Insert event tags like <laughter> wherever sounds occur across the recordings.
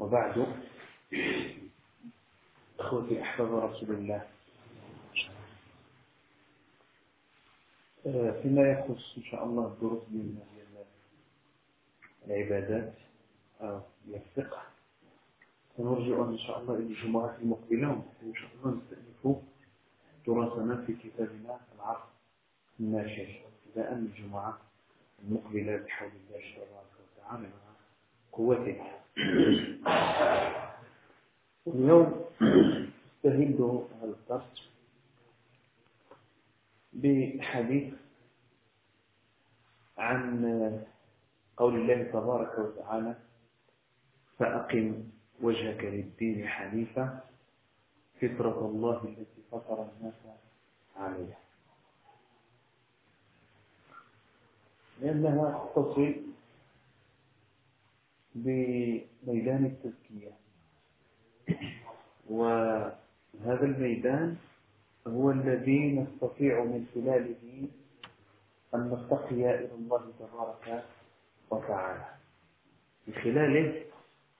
وبعد أخوتي أحباب رسول الله. آه، فيما يخص إن شاء الله الدروس العبادات الفقه سنرجع إن شاء الله إلى الجمعة المقبلة وإن شاء الله نستأنف دراسنا في كتابنا العرض الناشر ابتداء الجمعة المقبلة بحول الله تبارك وتعالى مع قوته اليوم استهل هذا الدرس بحديث عن قول الله تبارك وتعالى فأقم وجهك للدين حنيفا فطرة الله التي فطر الناس عليها. لأنها تصل بميدان التزكية. وهذا الميدان هو الذي نستطيع من خلاله أن نرتقي إلى الله تبارك وتعالى. من خلاله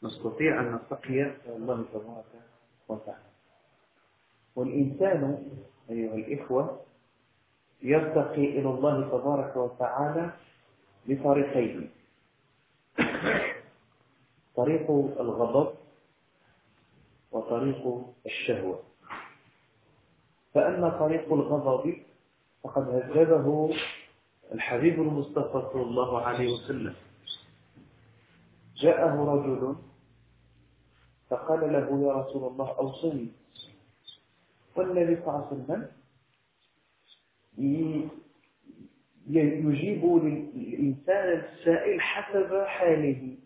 نستطيع أن نرتقي إلى الله تبارك وتعالى. والإنسان أيها الإخوة يرتقي إلى الله تبارك وتعالى بطريقين. طريق الغضب وطريق الشهوة. فأما طريق الغضب فقد هذبه الحبيب المصطفى صلى الله عليه وسلم. جاءه رجل فقال له يا رسول الله أوصني. والنبي صلى الله عليه وسلم يجيب للإنسان السائل حسب حاله.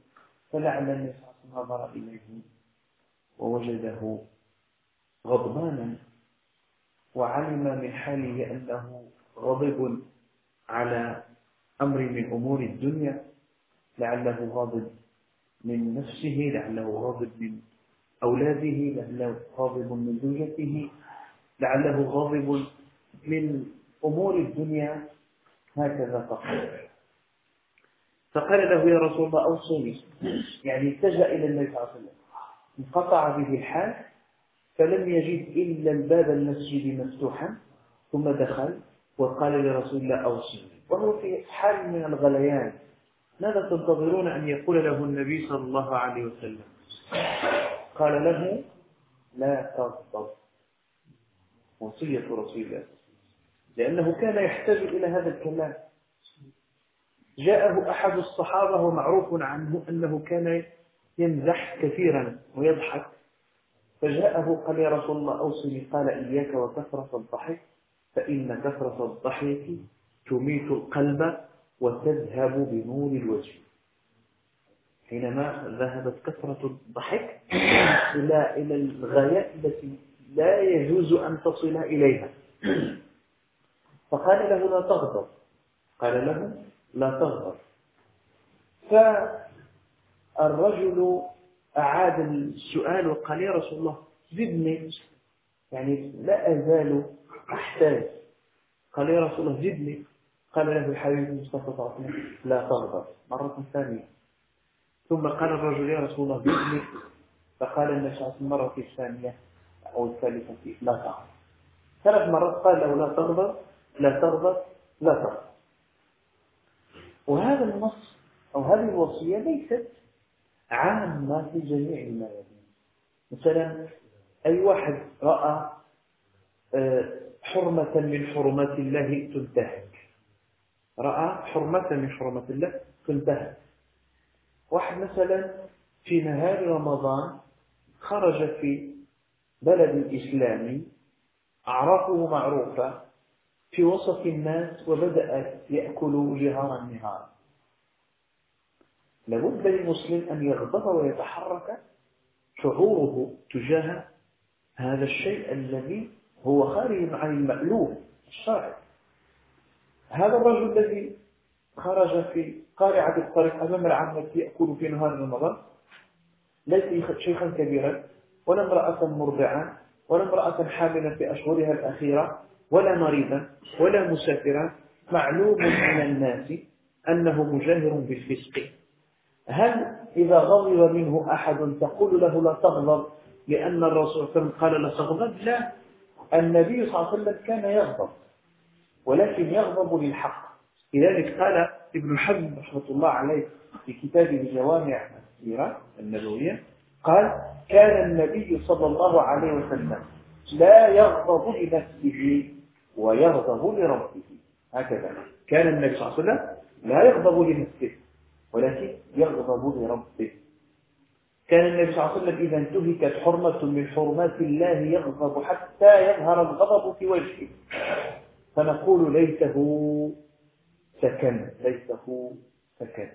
فلعل النبي صلى الله عليه وسلم نظر إليه ووجده غضبانا وعلم من حاله أنه غضب على أمر من أمور الدنيا لعله غاضب من نفسه لعله غاضب من أولاده لعله غاضب من زوجته لعله غاضب من أمور الدنيا هكذا فقط. فقال له يا رسول الله أوصني يعني اتجه إلى النبي صلى الله عليه وسلم. انقطع به الحال فلم يجد إلا الباب المسجد مفتوحا ثم دخل وقال لرسول الله أوصني وهو في حال من الغليان. ماذا تنتظرون أن يقول له النبي صلى الله عليه وسلم؟ قال له لا تغضب. وصية رسول الله. لأنه كان يحتاج إلى هذا الكلام. جاءه أحد الصحابة ومعروف عنه أنه كان يمزح كثيرا ويضحك. فجاءه قال يا رسول الله أوصني قال إياك وكثرة الضحك فإن كثرة الضحك تميت القلب وتذهب بنور الوجه. حينما ذهبت كثرة الضحك إلى إلى الغايات التي لا يجوز أن تصل إليها. فقال له لا تغضب. قال له لا تغضب فالرجل أعاد السؤال وقال يا رسول الله زدني. يعني لا أزال أحتاج. قال يا رسول الله زدني. قال له الحبيب المصطفى صلى لا تغضب مرة ثانية. ثم قال الرجل يا رسول الله زدني. فقال النبي صلى الله عليه وسلم مرة الثانية أو الثالثة لا تغضب ثلاث مرات قال له لا تغضب لا تغضب لا تغضب وهذا النص أو هذه الوصية ليست عامة في جميع الميادين. مثلا أي واحد رأى آه، حرمة من حرمات الله تنتهك. رأى حرمة من حرمات الله تنتهك. واحد مثلا في نهار رمضان خرج في بلد إسلامي أعرافه معروفة في وسط الناس وبدأ يأكل جهارا نهارا لابد للمسلم أن يغضب ويتحرك شعوره تجاه هذا الشيء الذي هو خارج عن المألوف الشرعي هذا الرجل الذي خرج في قارعة الطريق أمام العامة يأكل في نهار رمضان ليس شيخا كبيرا ولا امرأة مرضعة ولا امرأة حاملا في أشهرها الأخيرة. ولا مريضا ولا مسافرا معلوم من الناس أنه مجاهر بالفسق. هل إذا غضب منه أحد تقول له لا تغضب لأن الرسول صلى الله عليه وسلم قال لا تغضب؟ لا. النبي صلى الله عليه وسلم كان يغضب ولكن يغضب للحق. لذلك قال ابن حزم رحمة الله عليه في كتابه جوامع السيرة النبوية قال كان النبي صلى الله عليه وسلم لا يغضب لنفسه ويغضب لربه. هكذا كان النبي صلى الله عليه وسلم لا يغضب لنفسه ولكن يغضب لربه. كان النبي صلى الله عليه وسلم إذا انتهكت حرمة من حرمات الله يغضب حتى يظهر الغضب في وجهه. فنقول ليته سكن ليته سكن.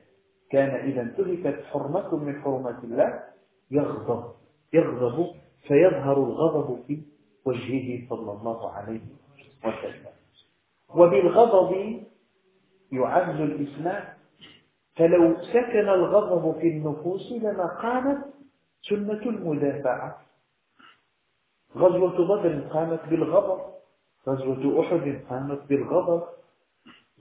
كان إذا انتهكت حرمة من حرمات الله يغضب يغضب فيظهر الغضب في وجهه صلى الله عليه وسلم. وبالغضب يعز الإسلام. فلو سكن الغضب في النفوس لما قامت سنة المدافعة. غزوة بدر قامت بالغضب. غزوة أحد قامت بالغضب.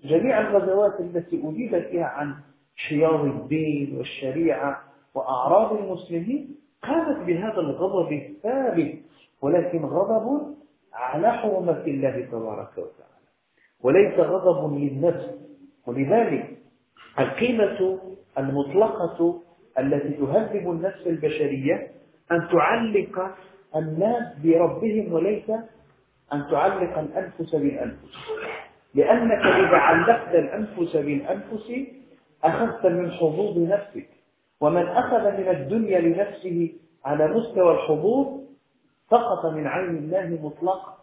جميع الغزوات التي أجيبت فيها عن حياض الدين والشريعة وأعراض المسلمين قامت بهذا الغضب الثابت. ولكن غضب على حرمة الله تبارك وتعالى. وليس غضب للنفس. ولذلك القيمة المطلقة التي تهذب النفس البشرية أن تعلق الناس بربهم وليس أن تعلق الأنفس بالأنفس. لأنك إذا علقت الأنفس بالأنفس أخذت من حظوظ نفسك. ومن أخذ من الدنيا لنفسه على مستوى الحظوظ سقط من عين الله مطلقا.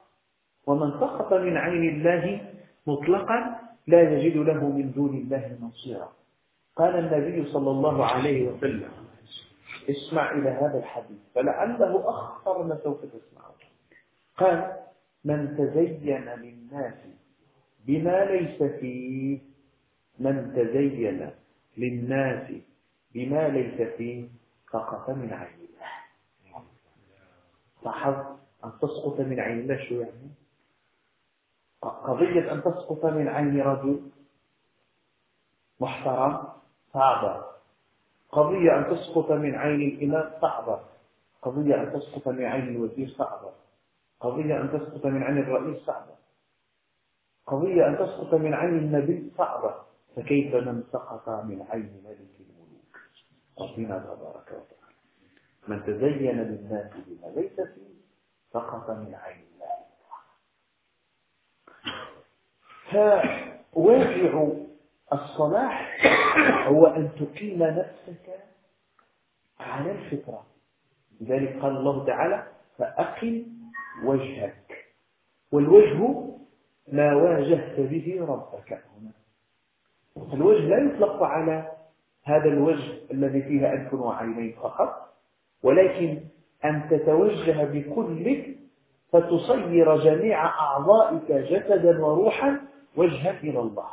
ومن سقط من عين الله مطلقا لا يجد له من دون الله نصيرا. قال النبي صلى الله عليه وسلم اسمع إلى هذا الحديث فلعله أخطر ما سوف تسمعه. قال من تزين للناس بما ليس فيه من تزين للناس بما ليس فيه سقط من عين الله لاحظ أن تسقط من عين الله شو يعني. قضية أن تسقط من عين رجل محترم صعبة. قضية أن تسقط من عين الإمام صعبة. قضية أن تسقط من عين الوزير صعبة. قضية أن تسقط من عين الرئيس صعبة. قضية أن تسقط من عين النبي صعبة. فكيف من سقط من عين ملك الملوك؟ ربنا تبارك وتعالى من تزين للناس بما ليس فيه سقط من عين فواقع الصلاح هو أن تقيم نفسك على الفطرة. لذلك قال الله تعالى فأقم وجهك. والوجه ما واجهت به ربك. هنا الوجه لا يطلق على هذا الوجه الذي فيه أنف وعينين فقط. ولكن أن تتوجه بكلك فتصير جميع أعضائك جسدا وروحا وجهك إلى الله.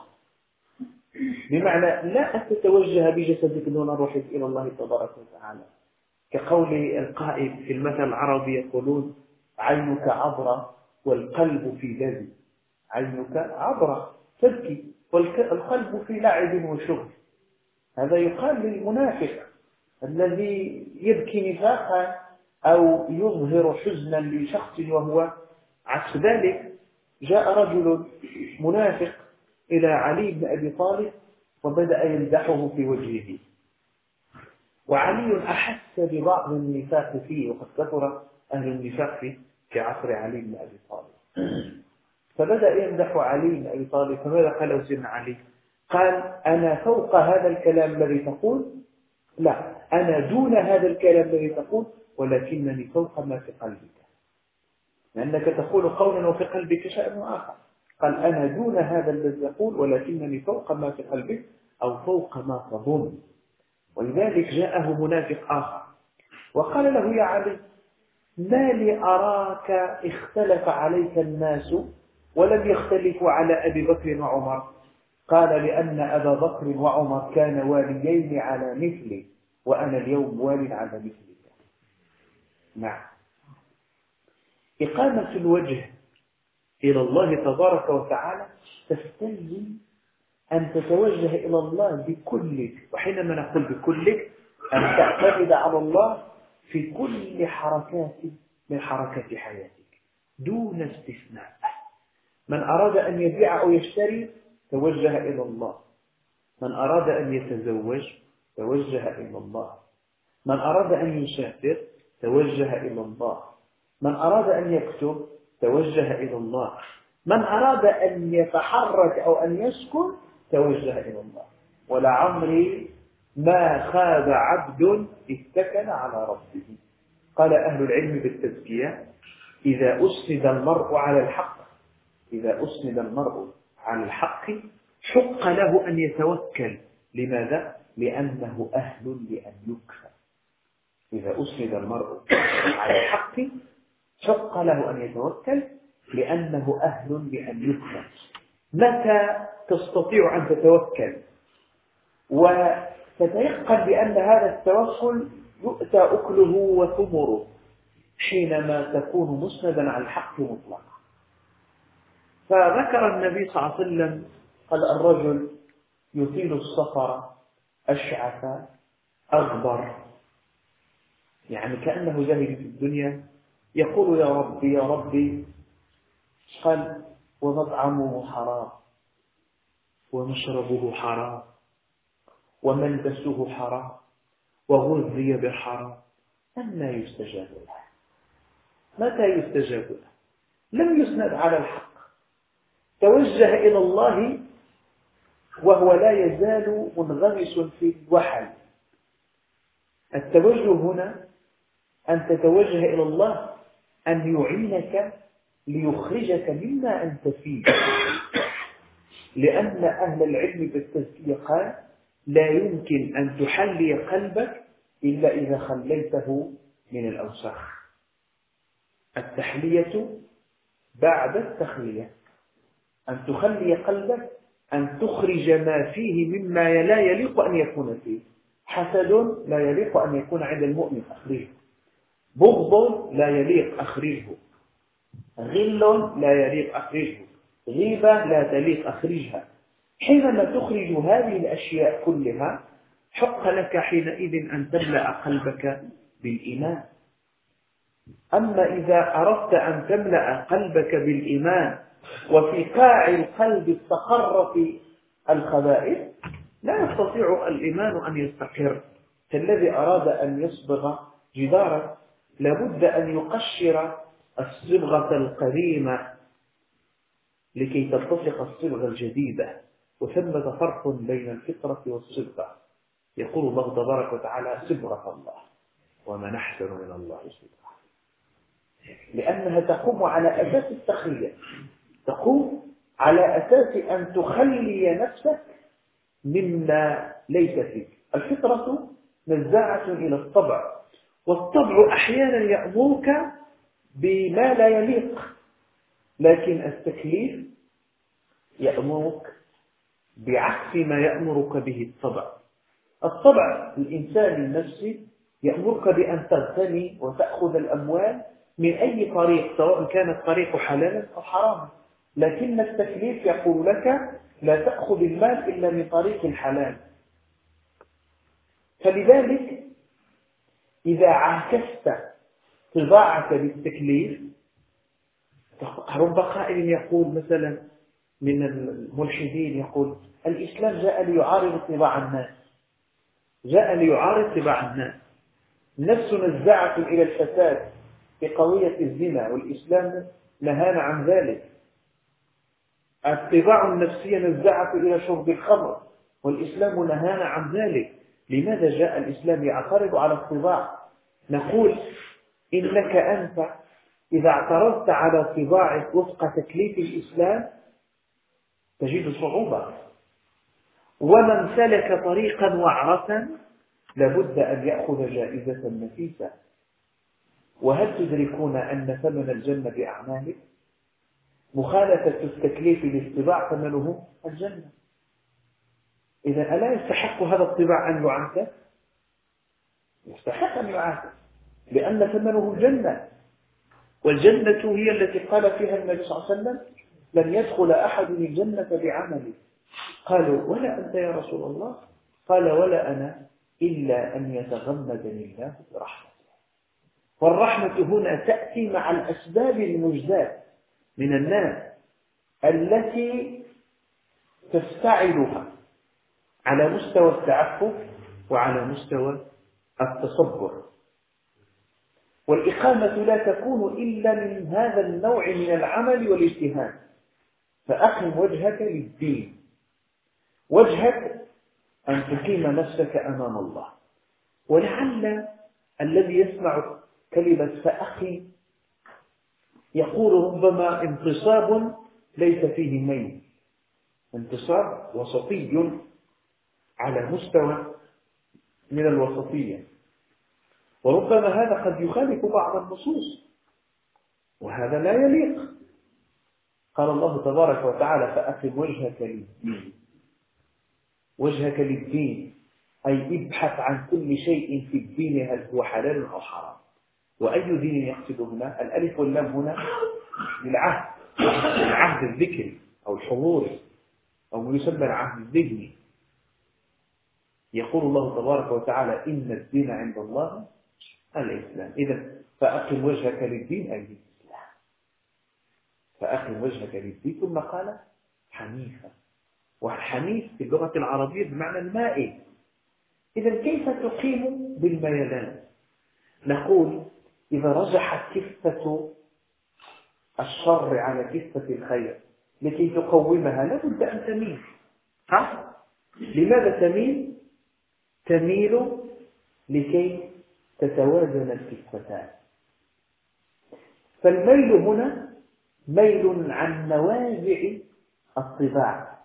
بمعنى لا أن تتوجه بجسدك دون روحك إلى الله تبارك وتعالى. كقول القائد في المثل العربي يقولون عينك عبرة والقلب في ذلك عينك عبرة تبكي والقلب في لعب وشغل. هذا يقال للمنافق. الذي يبكي نفاقا أو يظهر حزنا لشخص وهو عكس ذلك جاء رجل منافق إلى علي بن أبي طالب وبدأ يمدحه في وجهه. وعلي أحس ببعض النفاق فيه وقد كثر أهل النفاق في في عصر علي بن أبي طالب. فبدأ يمدح علي بن أبي طالب فماذا قال سيدنا علي؟ قال أنا فوق هذا الكلام الذي تقول لا. أنا دون هذا الكلام الذي تقول ولكنني فوق ما في قلبك. لأنك تقول قولا وفي قلبك شأن آخر. قال أنا دون هذا الذي يقول ولكنني فوق ما في قلبك أو فوق ما تظن. ولذلك جاءه منافق آخر. وقال له يا علي ما لي أراك اختلف عليك الناس ولم يختلفوا على أبي بكر وعمر. قال لأن أبا بكر وعمر كان واليين على مثلي وأنا اليوم وال على مثلك نعم. إقامة الوجه إلى الله تبارك وتعالى تستلزم أن تتوجه إلى الله بكلك وحينما نقول بكلك أن تعتمد على الله في كل حركات من حركات حياتك دون استثناء. من أراد أن يبيع أو يشتري توجه إلى الله. من أراد أن يتزوج توجه إلى الله. من أراد أن يسافر توجه إلى الله. من أراد أن يكتب توجه إلى الله. من أراد أن يتحرك أو أن يسكن توجه إلى الله. ولعمري ما خاب عبد اتكل على ربه. قال أهل العلم بالتزكية إذا أسند المرء على الحق إذا أسند المرء على الحق حق له أن يتوكل. لماذا؟ لأنه أهل لأن يكفى إذا أسند المرء على الحق حق له أن يتوكل لأنه أهل لأن يكفى متى تستطيع أن تتوكل؟ وتتيقن بأن هذا التوكل يؤتى أكله وثمره حينما تكون مسندا على الحق مطلقا. فذكر النبي صلى الله عليه وسلم قال الرجل يطيل السفر أشعث أغبر. يعني كأنه زهد في الدنيا يقول يا ربي يا ربي قال؟ ومطعمه حرام ومشربه حرام وملبسه حرام وغذي بالحرام أما يستجاب له. متى يستجاب له؟ لم يسند على الحق. توجه إلى الله وهو لا يزال منغمس في الوحل. التوجه هنا أن تتوجه إلى الله أن يعينك ليخرجك مما أنت فيه. لأن أهل العلم بالتزكية قال لا يمكن أن تحلي قلبك إلا إذا خليته من الأوساخ. التحلية بعد التخلية. أن تخلي قلبك أن تخرج ما فيه مما لا يليق أن يكون فيه. حسد لا يليق أن يكون عند المؤمن أخرجه. بغض لا يليق أخرجه. غل لا يليق أخرجه. غيبة لا تليق أخرجها. حينما تخرج هذه الأشياء كلها حق لك حينئذ أن تملأ قلبك بالإيمان. أما إذا أردت أن تملأ قلبك بالإيمان وفي قاع القلب استقر في الخبائث لا يستطيع الإيمان أن يستقر. كالذي أراد أن يصبغ جدارا لابد أن يقشر الصبغة القديمة لكي تلتصق الصبغة الجديدة. وثمة فرق بين الفطرة والصبغة. يقول الله تبارك وتعالى صبغة الله ومن أحسن من الله صبغة. لأنها تقوم على أساس التخلية. تقوم على أساس أن تخلي نفسك مما ليس فيك. الفطرة نزاعة إلى الطبع والطبع أحيانا يأمرك بما لا يليق لكن التكليف يأمرك بعكس ما يأمرك به الطبع. الطبع الإنسان النفسي يأمرك بأن تغتني وتأخذ الأموال من أي طريق سواء كان الطريق حلالا أو حراما. لكن التكليف يقول لك لا تأخذ المال إلا من طريق الحلال. فلذلك إذا عاكست طباعك بالتكليف رب قائل يقول مثلا من الملحدين يقول الإسلام جاء ليعارض طباع الناس. جاء ليعارض طباع الناس. النفس نزعت إلى الفساد بقضية الزنا والإسلام نهانا عن ذلك. الطباع النفسية نزعت إلى شرب الخمر والإسلام نهانا عن ذلك. لماذا جاء الإسلام يعترض على الطباع؟ نقول إنك أنت إذا اعترضت على طباعك وفق تكليف الإسلام تجد صعوبة. ومن سلك طريقا وعرة لابد أن يأخذ جائزة نفيسة. وهل تدركون أن ثمن الجنة بأعمالك؟ مخالفة التكليف للطباع ثمنه الجنة. إذا ألا يستحق هذا الطباع أن يعاتب يستحق أن يعاتب لأن ثمنه الجنة. والجنة هي التي قال فيها النبي صلى الله عليه وسلم لن يدخل أحد الجنة بعمله. قالوا ولا أنت يا رسول الله؟ قال ولا أنا إلا أن يتغمدني الله برحمته. والرحمة هنا تأتي مع الأسباب المجزاة. من الناس التي تفتعلها على مستوى التعفف وعلى مستوى التصبر. والإقامة لا تكون إلا من هذا النوع من العمل والاجتهاد. فأقم وجهك للدين. وجهك أن تقيم نفسك أمام الله. ولعل الذي يسمع كلمة فأخي يقول ربما انتصاب ليس فيه ميل. انتصاب وسطي على مستوى من الوسطية. وربما هذا قد يخالف بعض النصوص. وهذا لا يليق. قال الله تبارك وتعالى فأقم وجهك للدين وجهك للدين. أي ابحث عن كل شيء في الدين هل هو حلال أو حرام. وأي دين يقصد هنا؟ الألف واللام هنا للعهد. العهد الذكري أو الحضوري أو ما يسمى العهد الذهني. يقول الله تبارك وتعالى إن الدين عند الله الإسلام. إذا فأقم وجهك للدين. أي للإسلام فأقم وجهك للدين. ثم قال حنيفا والحنيف في اللغة العربية بمعنى المائل. إذا كيف تقيم بالميلان؟ نقول إذا رجحت كفة الشر على كفة الخير لكي تقومها لابد أن تميل ها؟ لماذا تميل؟ تميل لكي تتوازن الكفتان فالميل هنا ميل عن نوازع الطباع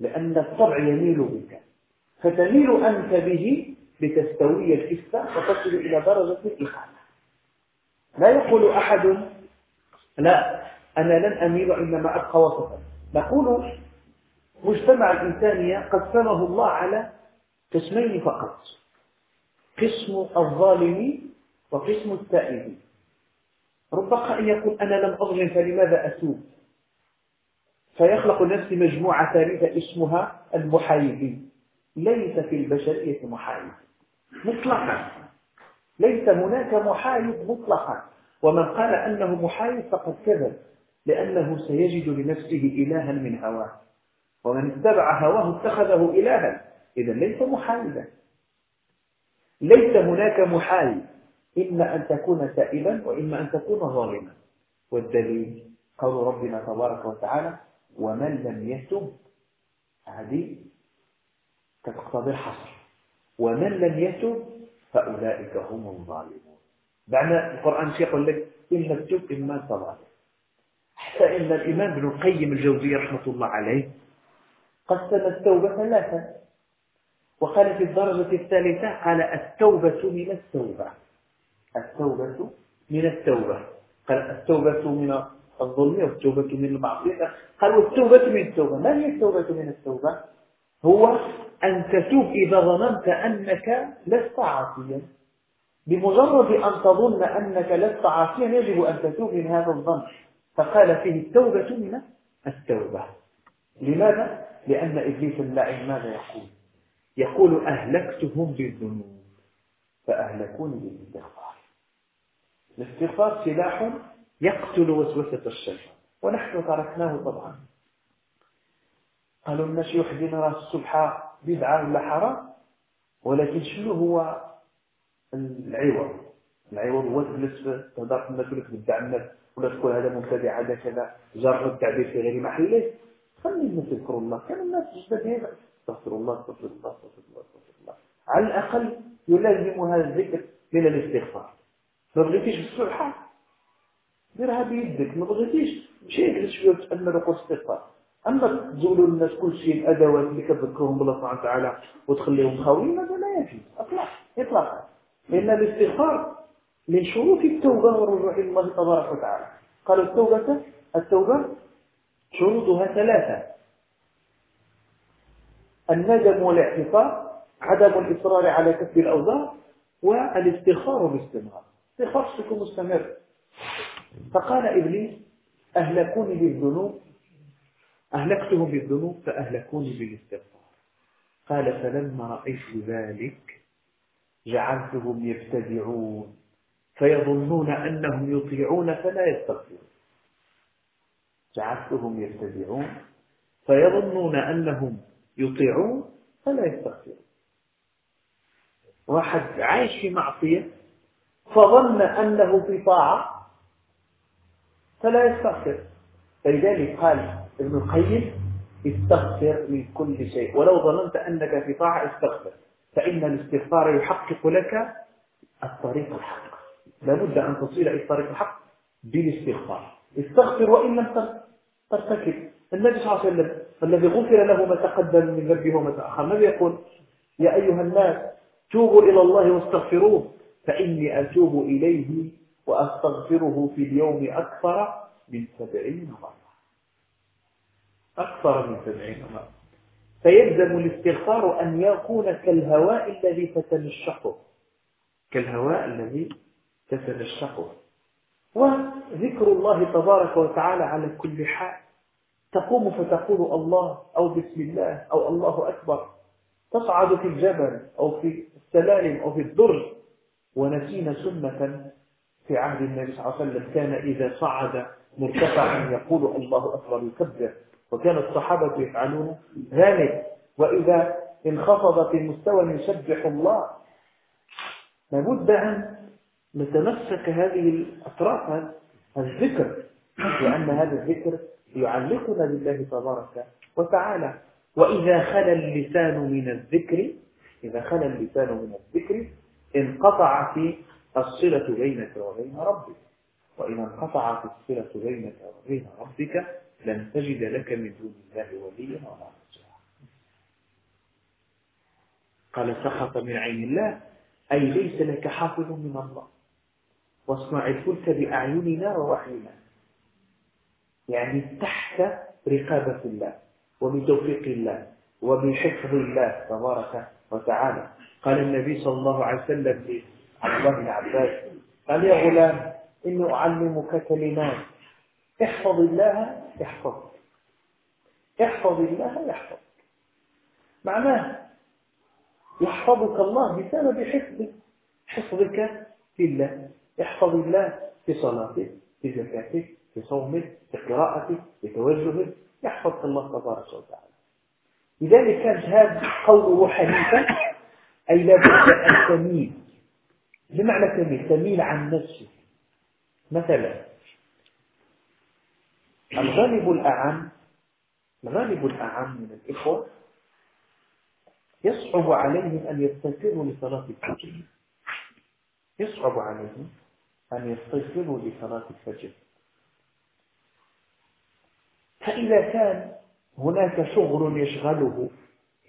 لأن الطبع يميل بك فتميل أنت به لتستوي الكفة وتصل إلى درجة الإخانة لا يقول أحد لا أنا لن أميل إنما أبقى وسطا. نقول مجتمع الإنسانية قسمه الله على قسمين فقط قسم الظالم وقسم التائب. رب قائل يقول أنا لم أظلم فلماذا أتوب فيخلق نفسه مجموعة ثالثة اسمها المحايدين ليس في البشرية محايد. مطلقا. ليس هناك محايد مطلقا. ومن قال أنه محايد فقد كذب لأنه سيجد لنفسه إلها من هواه. ومن اتبع هواه اتخذه إلها. إذا ليس محايدا. ليس هناك محايد. إما أن تكون تائبا وإما أن تكون ظالما. والدليل قول ربنا تبارك وتعالى ومن لم يتب هذه تقتضي الحصر. ومن لم يتب فأولئك هم الظالمون. معنى القرآن يقول لك إن تتب إما أنت حتى إن الإمام ابن القيم الجوزي رحمة الله عليه قسم التوبة ثلاثة. وقال في الدرجة الثالثة قال التوبة من التوبة. التوبة من التوبة. قال التوبة من الظلم والتوبة من المعصية. قال والتوبة من التوبة. ما هي التوبة من التوبة؟ هو أن تتوب إذا ظننت أنك لست عاصيا. بمجرد أن تظن أنك لست عاصيا يجب أن تتوب من هذا الظن. فقال فيه التوبة من التوبة. لماذا؟ لأن إبليس اللعين ماذا يقول؟ يقول أهلكتهم بالذنوب. فأهلكوني بالاستغفار. الاستغفار سلاح يقتل وسوسة الشيطان ونحن تركناه طبعا. قالوا الناس يحدث راس الصبح بدعة ولا حرام ولكن شنو هو العوض؟ العوض هو تجلس تهضر الناس ولك تبدع الناس ولا تقول هذا مبتدع هذا كذا جرب التعبير في غير محله. خلي الناس يذكروا الله كان الناس جدد استغفر الله استغفر الله استغفر الله استغفر الله. على الأقل يلازم هذا الذكر من الاستغفار. ما بغيتيش بالسبحة ديرها بيدك ما بغيتيش. مشي اجلس شوية وتامل وقول استغفار أما تزولوا الناس كل شيء الأدوات اللي كتذكرهم بالله سبحانه وتعالى وتخليهم خاويين هذا لا يجوز. اطلاقا اطلاقا. لأن الاستغفار من شروط التوبة والرجوع إلى الله تبارك وتعالى. قال التوبة التوبة شروطها ثلاثة. الندم والاعتقاد عدم الإصرار على كسب الأوزار والاستغفار باستمرار. استغفار مستمر. فقال إبليس أهلكوني بالذنوب. أهلكتهم بالذنوب فأهلكوني بالاستغفار. قال فلما رأيت ذلك جعلتهم يبتدعون فيظنون أنهم يطيعون فلا يستغفرون. جعلتهم يبتدعون فيظنون أنهم يطيعون فلا يستغفرون. واحد عايش في معصية فظن أنه في طاعة فلا يستغفر. فلذلك قال ابن القيم استغفر من كل شيء. ولو ظننت أنك في طاعة استغفر. فإن الاستغفار يحقق لك الطريق الحق. لابد أن تصل إلى الطريق الحق بالاستغفار. استغفر وإن لم ترتكب. النبي صلى الله عليه وسلم الذي غفر له ما تقدم من ذنبه وما تأخر ماذا يقول؟ يا أيها الناس توبوا إلى الله واستغفروه فإني أتوب إليه وأستغفره في اليوم أكثر من سبعين مرة. أكثر من سبعين مرة. فيلزم الاستغفار أن يكون كالهواء الذي تتنشقه. كالهواء الذي تتنشقه. وذكر الله تبارك وتعالى على كل حال. تقوم فتقول الله أو بسم الله أو الله أكبر. تصعد في الجبل أو في السلالم أو في الدرج. ونسينا سنة في عهد النبي صلى الله عليه وسلم. كان إذا صعد مرتفعا يقول الله أكبر يكبر. وكان الصحابة يفعلون ذلك. وإذا انخفض في المستوى يسبح الله لابد أن نتمسك هذه الأطراف الذكر لأن هذا الذكر يعلقنا بالله تبارك وتعالى. وإذا خلى اللسان من الذكر إذا خلى اللسان من الذكر انقطعت الصلة بينك وبين ربك. وإذا انقطعت الصلة بينك وبين ربك لن تجد لك من دون الله وليا ولا نصيرا قال سخط من عين الله. أي ليس لك حافظ من الله. واصنع الفلك بأعيننا ووحينا. يعني تحت رقابة الله وبتوفيق الله وبحفظ الله تبارك وتعالى. قال النبي صلى الله عليه وسلم لعبد الله بن عباس قال يا غلام إني أعلمك كلمات. احفظ الله يحفظك احفظ الله يحفظك معناه يحفظك الله بسبب حفظك حفظك لله. احفظ الله في صلاتك في زكاتك في صومك في قراءتك في توجهك يحفظك الله تبارك وتعالى. لذلك كان هذا قوله حنيفا أي لابد أن تميل. بمعنى تميل تميل عن نفسك مثلا الغالب الأعم الغالب الأعم من الإخوة يصعب عليهم أن يستيقظوا لصلاة الفجر. يصعب عليهم أن يستيقظوا لصلاة الفجر. فإذا كان هناك شغل يشغله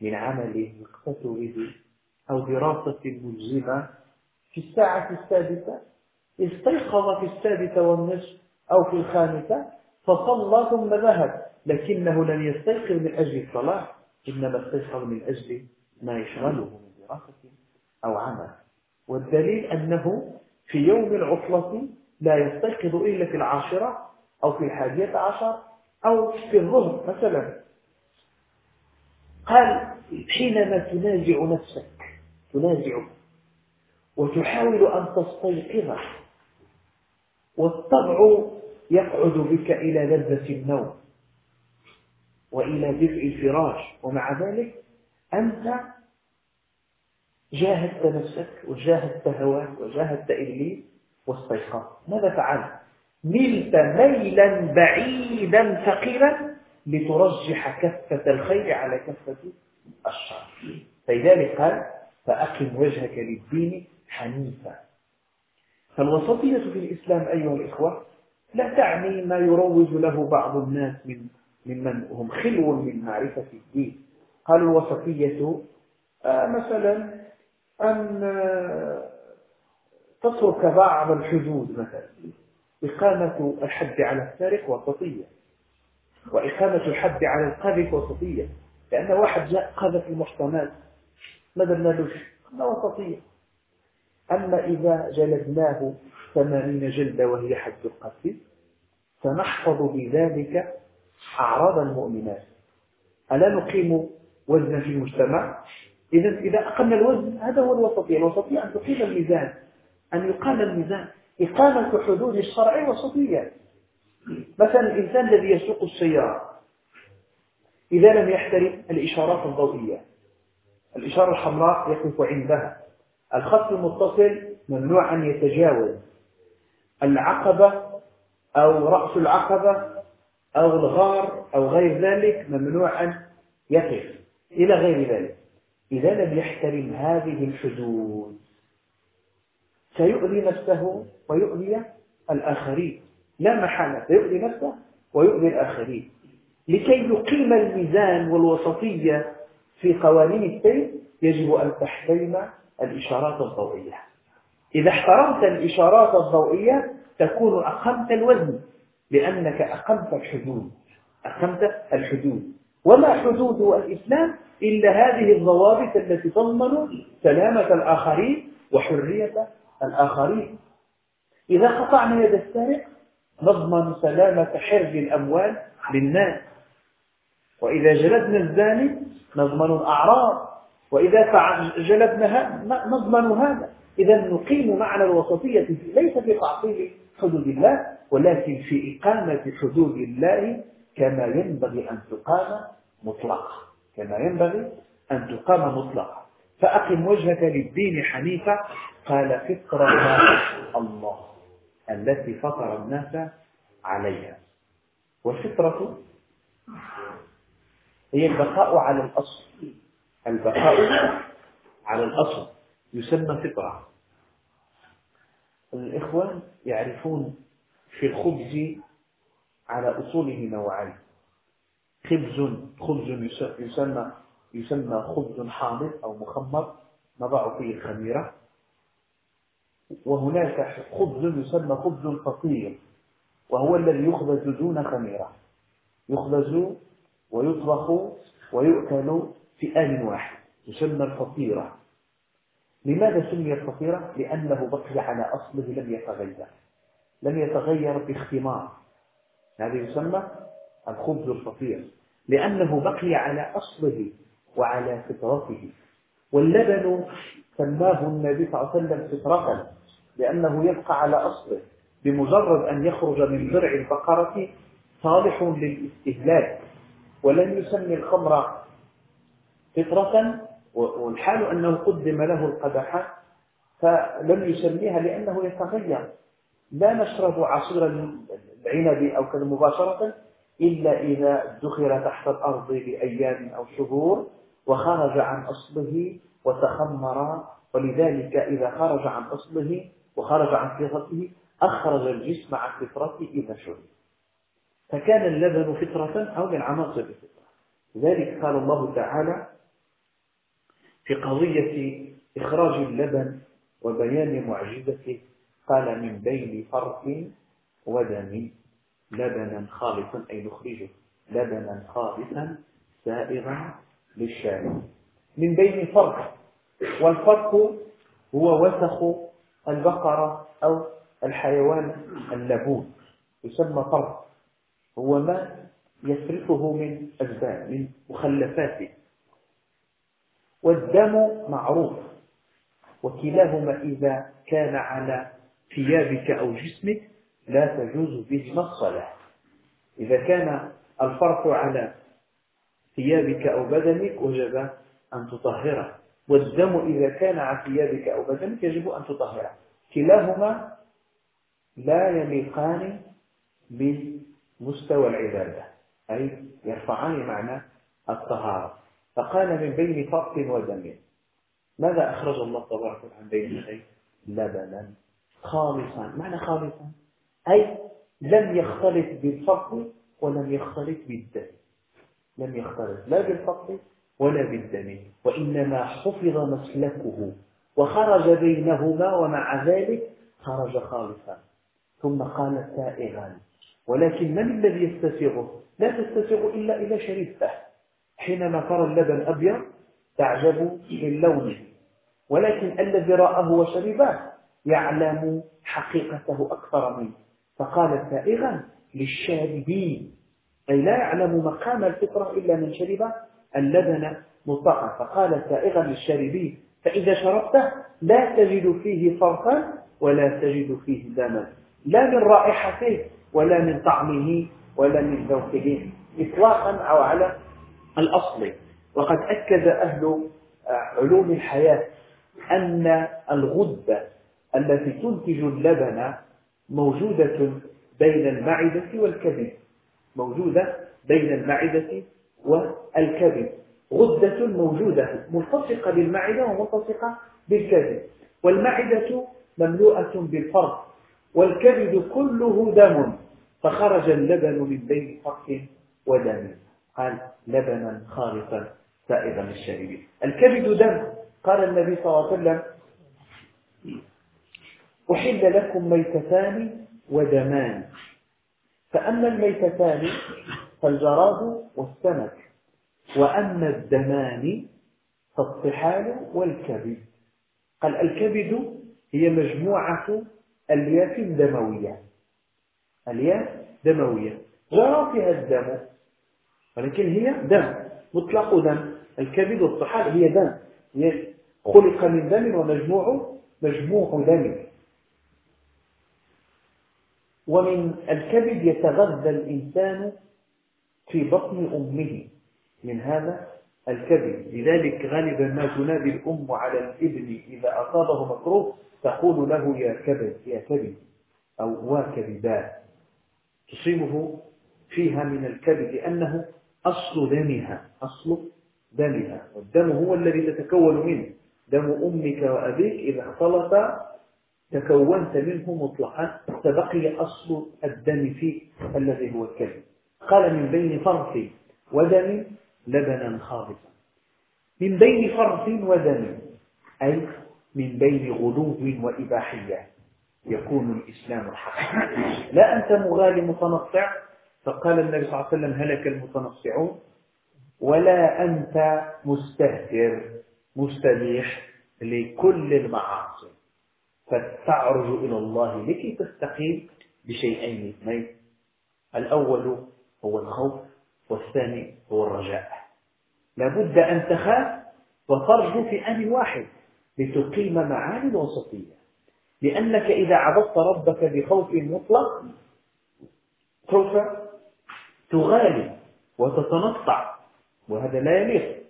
من عمله يقتت به أو دراسة ملزمة في الساعة السادسة استيقظ في السادسة والنصف أو في الخامسة فصلى ثم ذهب لكنه لم يستيقظ من أجل الصلاة إنما استيقظ من أجل ما يشغله من دراسة أو عمل. والدليل أنه في يوم العطلة لا يستيقظ إلا في العاشرة أو في الحادية عشر أو في الظهر مثلا. قال حينما تنازع نفسك تنازعك وتحاول أن تستيقظ والطبع يقعد بك إلى لذة النوم وإلى دفء الفراش. ومع ذلك أنت جاهدت نفسك وجاهدت هواك وجاهدت إبليس واستيقظت ماذا فعلت؟ ملت ميلا بعيدا ثقيلا لترجح كفة الخير على كفة الشر. فلذلك قال فأقم وجهك للدين حنيفا. فالوسطية في الإسلام أيها الإخوة لا تعني ما يروج له بعض الناس من ممن هم خلو من معرفة الدين. قال الوسطية آه مثلا أن آه، تترك بعض الحدود مثلا. إقامة الحد على السارق وسطية وإقامة الحد على القاذف وسطية لأن واحد جاء قذف المحصنات ماذا بنالوش هذا وسطية أما إذا جلدناه ثمانين جلدة وهي حد القتل سنحفظ بذلك أعراض المؤمنات. ألا نقيم وزنا في المجتمع؟ إذا إذا أقمنا الوزن هذا هو الوسطية الوسطية أن تقيم الميزان أن يقام الميزان. إقامة حدود الشرع وسطية. مثلا الإنسان الذي يسوق السيارة إذا لم يحترم الإشارات الضوئية. الإشارة الحمراء يقف عندها. الخط المتصل ممنوع أن يتجاوز العقبة أو رأس العقبة أو الغار أو غير ذلك ممنوع أن يقف إلى غير ذلك. إذا لم يحترم هذه الحدود. سيؤذي نفسه ويؤذي الآخرين. لا محالة سيؤذي نفسه ويؤذي الآخرين. لكي يقيم الميزان والوسطية في قوانين السير يجب أن تحترم الإشارات الضوئية. إذا احترمت الإشارات الضوئية تكون أقمت الوزن لأنك أقمت الحدود أقمت الحدود. وما حدود الإسلام إلا هذه الضوابط التي تضمن سلامة الآخرين وحرية الآخرين. إذا قطعنا يد السارق نضمن سلامة حرز الأموال للناس. وإذا جلدنا الزاني نضمن الأعراض. وإذا جلدنا نضمن هذا. إذا نقيم معنى الوسطية ليس في تعطيل حدود الله ولكن في إقامة حدود الله كما ينبغي أن تقام مطلقة. كما ينبغي أن تقام مطلقة. فأقم وجهك للدين حنيفة قال فطرة الله التي فطر الناس عليها. والفطرة هي البقاء على الأصل. البقاء على الأصل يسمى فطرة الإخوان يعرفون في الخبز على أصوله نوعين خبز خبز يسمى يسمى خبز حامض أو مخمر نضع فيه الخميرة. وهناك خبز يسمى خبز فطير وهو الذي يخبز دون خميرة. يخبز ويطبخ ويؤكل في آن واحد يسمى الفطيرة لماذا سمي الفطيرة؟ لأنه بقي على أصله لم يتغير. لم يتغير باختمار. هذا يسمى الخبز الفطير لأنه بقي على أصله وعلى فطرته. واللبن سماه النبي صلى الله عليه وسلم فطرة لأنه يبقى على أصله. بمجرد أن يخرج من ضرع البقرة صالح للاستهلاك. ولم يسمي الخمر فطرة والحال أنه قدم له القدح فلم يسميها لأنه يتغير. لا نشرب عصير العنب أو كذا مباشرة إلا إذا دخل تحت الأرض لأيام أو شهور وخرج عن أصله وتخمر. ولذلك إذا خرج عن أصله وخرج عن فطرته أخرج الجسم عن فطرته إذا شرب. فكان اللبن فطرة أو من عناصر الفطرة. لذلك قال الله تعالى في قضية إخراج اللبن وبيان معجزته قال من بين فرق ودم لبنا خالصا أي نخرجه لبنا خالصا سائغا للشارب. من بين فرق والفرق هو وسخ البقرة أو الحيوان اللبون يسمى فرق هو ما يفرقه من أجزاء من مخلفاته والدم معروف. وكلاهما إذا كان على ثيابك أو جسمك لا تجوز بهما الصلاة. إذا كان الفرق على ثيابك أو بدنك وجب أن تطهره. والدم إذا كان على ثيابك أو بدنك يجب أن تطهره. كلاهما لا يليقان بمستوى العبادة أي يرفعان معنى الطهارة. فقال من بين فرق ودم. ماذا أخرج الله تبارك عن بين شيء لبنا. خالصا معنى خالصا أي لم يختلط بالفرق ولم يختلط بالدم. لم يختلط لا بالفرق ولا بالدم. وإنما حفظ مسلكه. وخرج بينهما ومع ذلك خرج خالصا. ثم قال سائغا. ولكن من الذي يستسيغه؟ لا تستسيغ إلا إذا شربته حينما ترى اللبن أبيض تعجب من لونه. ولكن الذي رآه وشربه يعلم حقيقته أكثر منه. فقال سائغا للشاربين أي لا يعلم مقام الفطرة إلا من شرب اللبن مطلقا فقال سائغا للشاربين فإذا شربته لا تجد فيه فرقا ولا تجد فيه دما. لا من رائحته ولا من طعمه ولا من ذوقه إطلاقا أو على الأصل. وقد أكد أهل علوم الحياة أن الغدة التي تنتج اللبن موجودة بين المعدة والكبد. موجودة بين المعدة والكبد. غدة موجودة ملتصقة بالمعدة وملتصقة بالكبد. والمعدة مملوءة بالفرد والكبد كله دم. فخرج اللبن من بين فرق ودم. قال لبنا خالصا سائغا للشاربين الكبد دم قال النبي صلى الله عليه وسلم أحل لكم ميتتان ودمان. فأما الميتتان فالجراد والسمك وأما الدمان فالطحال والكبد. قال الكبد هي مجموعة ألياف دموية. ألياف دموية. جرى فيها الدم ولكن هي دم مطلق دم. الكبد والطحال هي دم. هي خلق من دم ومجموع مجموع دم. ومن الكبد يتغذى الإنسان في بطن أمه. من هذا الكبد. لذلك غالبا ما تنادي الأم على الابن إذا أصابه مكروه تقول له يا كبد يا كبد أو واكبدا تصيبه فيها من الكبد لأنه أصل دمها أصل دمها. والدم هو الذي تتكون منه. دم أمك وأبيك إذا اختلط تكونت منه مطلقا فبقي أصل الدم فيه الذي هو الكبد قال من بين فرث ودم لبنا خالصا من بين فرث ودم أي من بين غلو وإباحية يكون الإسلام حقا. لا أنت مغالي متنطع فقال النبي صلى الله عليه وسلم هلك المتنصعون. ولا أنت مستهتر مستبيح لكل المعاصي. فتعرج إلى الله لكي تستقيم بشيئين اثنين. الأول هو الخوف والثاني هو الرجاء. لابد أن تخاف وترجو في آن واحد لتقيم معاني الوسطية. لأنك إذا عبدت ربك بخوف مطلق سوف تغالي وتتنطع وهذا لا يليق.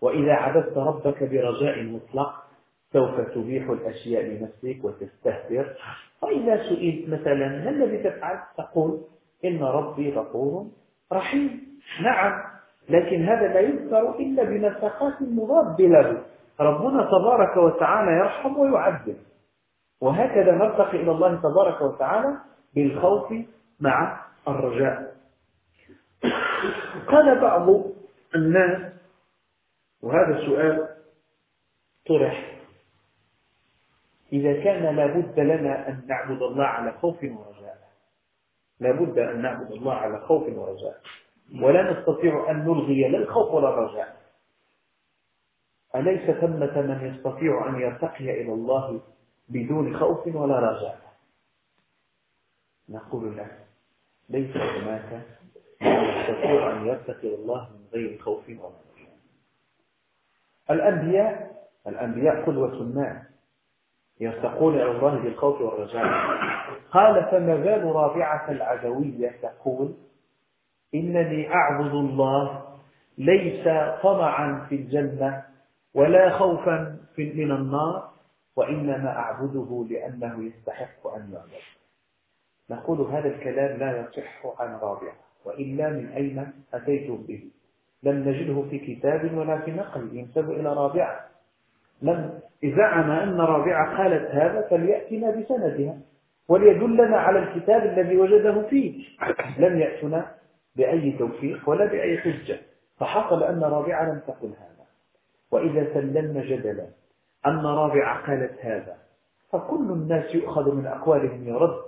وإذا عبدت ربك برجاء مطلق سوف تبيح الأشياء لنفسك وتستهتر. فإذا سئلت مثلا ما الذي تفعل؟ تقول إن ربي غفور رحيم. نعم لكن هذا لا يذكر إلا بنفقات مضاد له. ربنا تبارك وتعالى يرحم ويعذب. وهكذا نرتقي إلى الله تبارك وتعالى بالخوف مع الرجاء. قال بعض الناس وهذا السؤال طرح إذا كان لابد لنا أن نعبد الله على خوف ورجاء. لابد أن نعبد الله على خوف ورجاء. ولا نستطيع أن نلغي لا الخوف ولا الرجاء. أليس ثمة من يستطيع أن يرتقي إلى الله بدون خوف ولا رجاء؟ نقول له ليس هناك يستطيع أن يرتقي إلى الله من غير خوف ولا الأنبياء الأنبياء قدوة الناس يرتقون إلى الله بالخوف والرجاء. قال فما بال رابعة العدوية تقول إنني أعبد الله ليس طمعا في الجنة ولا خوفا من النار وإنما أعبده لأنه يستحق أن يعبد. نقول هذا الكلام لا يصح عن رابعة. وإلا من أين أتيتم به؟ لم نجده في كتاب ولا في نقل ينسب إلى رابعة. لم زعم أن رابعة قالت هذا فليأتنا بسندها وليدلنا على الكتاب الذي وجده فيه. لم يأتنا بأي توفيق ولا بأي حجة. فحصل أن رابعة لم تقل هذا. وإذا سلمنا جدلا أن رابعة قالت هذا فكل الناس يؤخذ من أقوالهم يرد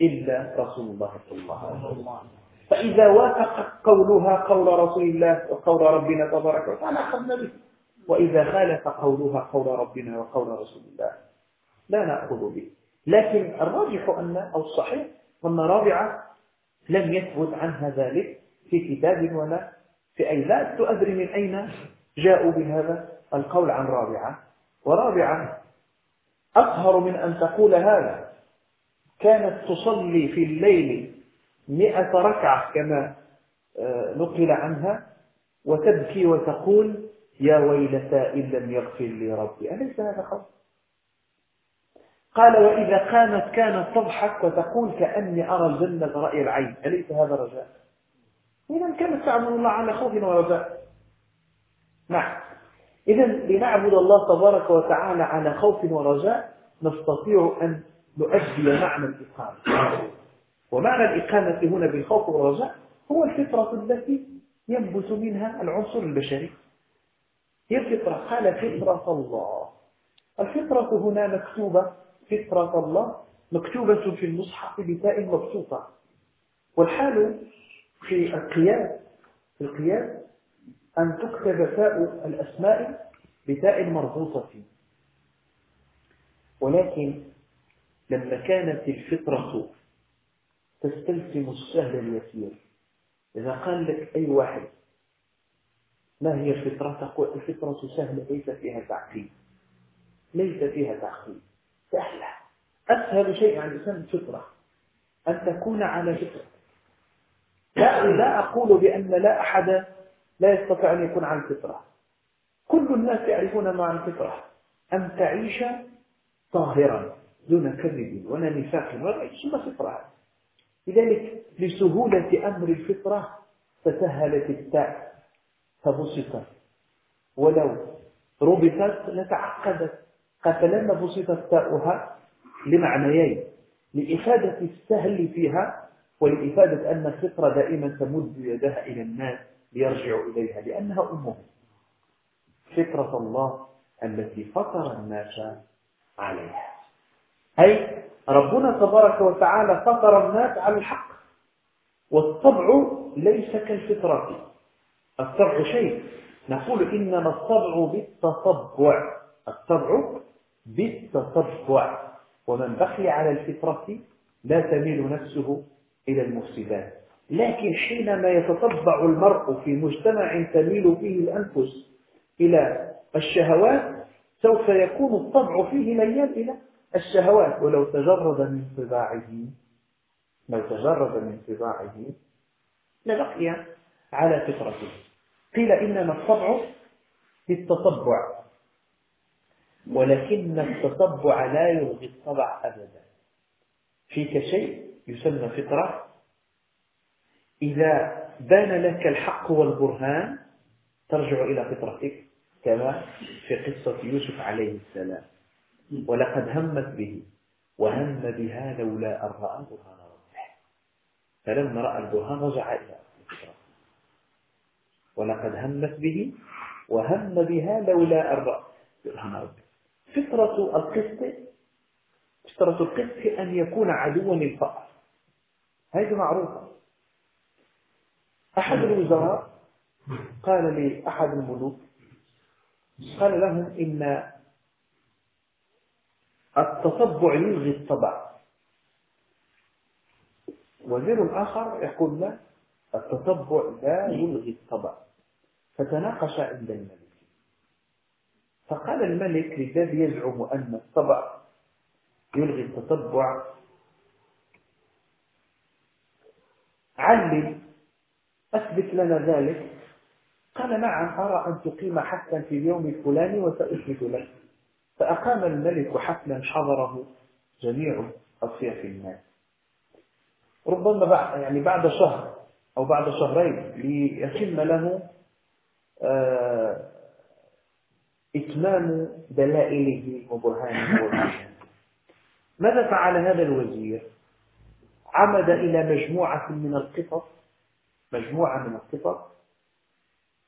إلا رسول الله صلى الله عليه وسلم. فإذا وافق قولها قول رسول الله وقول ربنا تبارك وتعالى أخذنا به. وإذا خالف قولها قول ربنا وقول رسول الله لا نأخذ به. لكن الراجح أن أو الصحيح أن رابعة لم يثبت عنها ذلك في كتاب ولا في أي لا تؤدري من أين جاءوا بهذا القول عن رابعة؟ ورابعة أطهر من أن تقول هذا. كانت تصلي في الليل مئة ركعة كما آه، نقل عنها وتبكي وتقول يا ويلتى إن لم يغفر لي ربي. أليس هذا خوف قال وإذا قامت كانت تضحك وتقول كأني أرى الجنة رأي العين. أليس هذا رجاء؟ إذا كانت تعبد الله على خوف ورجاء. نعم. إذا لنعبد الله تبارك وتعالى على خوف ورجاء نستطيع أن نؤدي معنى الإقامة. ومعنى الإقامة هنا بالخوف والرجاء هو الفطرة التي ينبت منها العنصر البشري. هي الفطرة. قال فطرة الله. الفطرة هنا مكتوبة. فطرة الله مكتوبة في المصحف بتاء مبسوطة. والحال في القياس في القياس أن تكتب تاء الأسماء بتاء مربوطة. ولكن لما كانت الفطرة تستلزم السهل اليسير. إذا قال لك أي واحد ما هي الفطرة؟ تقول الفطرة سهلة ليس فيها تعقيد. ليس فيها تعقيد. سهلة. أسهل شيء عن الإنسان الفطرة أن تكون على فطرة. لا, لا أقول بأن لا أحد لا يستطيع أن يكون على الفطرة. كل الناس يعرفون معنى الفطرة. أن تعيش طاهرا دون كذب ولا نفاق ولا ثم فطرة. لذلك لسهولة أمر الفطرة تسهلت التاء فبسطت ولو ربطت لتعقدت. فلما بسطت تاؤها لمعنيين لإفادة السهل فيها ولإفادة أن الفطرة دائما تمد يدها إلى الناس ليرجعوا إليها لأنها أمهم. فطرة الله التي فطر الناس عليها. أي ربنا تبارك وتعالى فطر الناس على الحق. والطبع ليس كالفطرة. الطبع شيء. نقول إنما الطبع بالتطبع الطبع بالتطبع ومن بقي على الفطرة لا تميل نفسه إلى المفسدات لكن حينما يتطبع المرء في مجتمع تميل فيه الأنفس إلى الشهوات سوف يكون الطبع فيه ميال إلى الشهوات ولو تجرد من طباعه لو تجرد من طباعه لبقي على فطرته. قيل إنما الطبع بالتطبع ولكن التطبع لا يلغي الطبع أبدا. فيك شيء يسمى فطرة؟ إذا بان لك الحق والبرهان ترجع إلى فطرتك كما في قصة يوسف عليه السلام. ولقد همت به وهم بها لولا أن رأى برهان ربه فلما رأى البرهان رجع إلى ولقد همت به وهم بها لولا أن رأى برهان ربه فطرة القسط فطرة القسط أن يكون عدوا للفقر. هذه معروفة. أحد الوزراء قال لأحد الملوك قال لهم إن التطبع يلغي الطبع. وزير آخر يقول لا التطبع لا يلغي الطبع. فتناقش عند الملك. فقال الملك للذي يزعم أن الطبع يلغي التطبع علم أثبت لنا ذلك. قال نعم أرى أن تقيم حفلا في اليوم الفلاني وسأثبت لك. فأقام الملك حفلا حضره جميع أصياف الناس. ربما بعد يعني بعد شهر أو بعد شهرين ليتم له آه إتمام دلائله وبرهانه ماذا فعل هذا الوزير؟ عمد إلى مجموعة من القطط مجموعة من القطط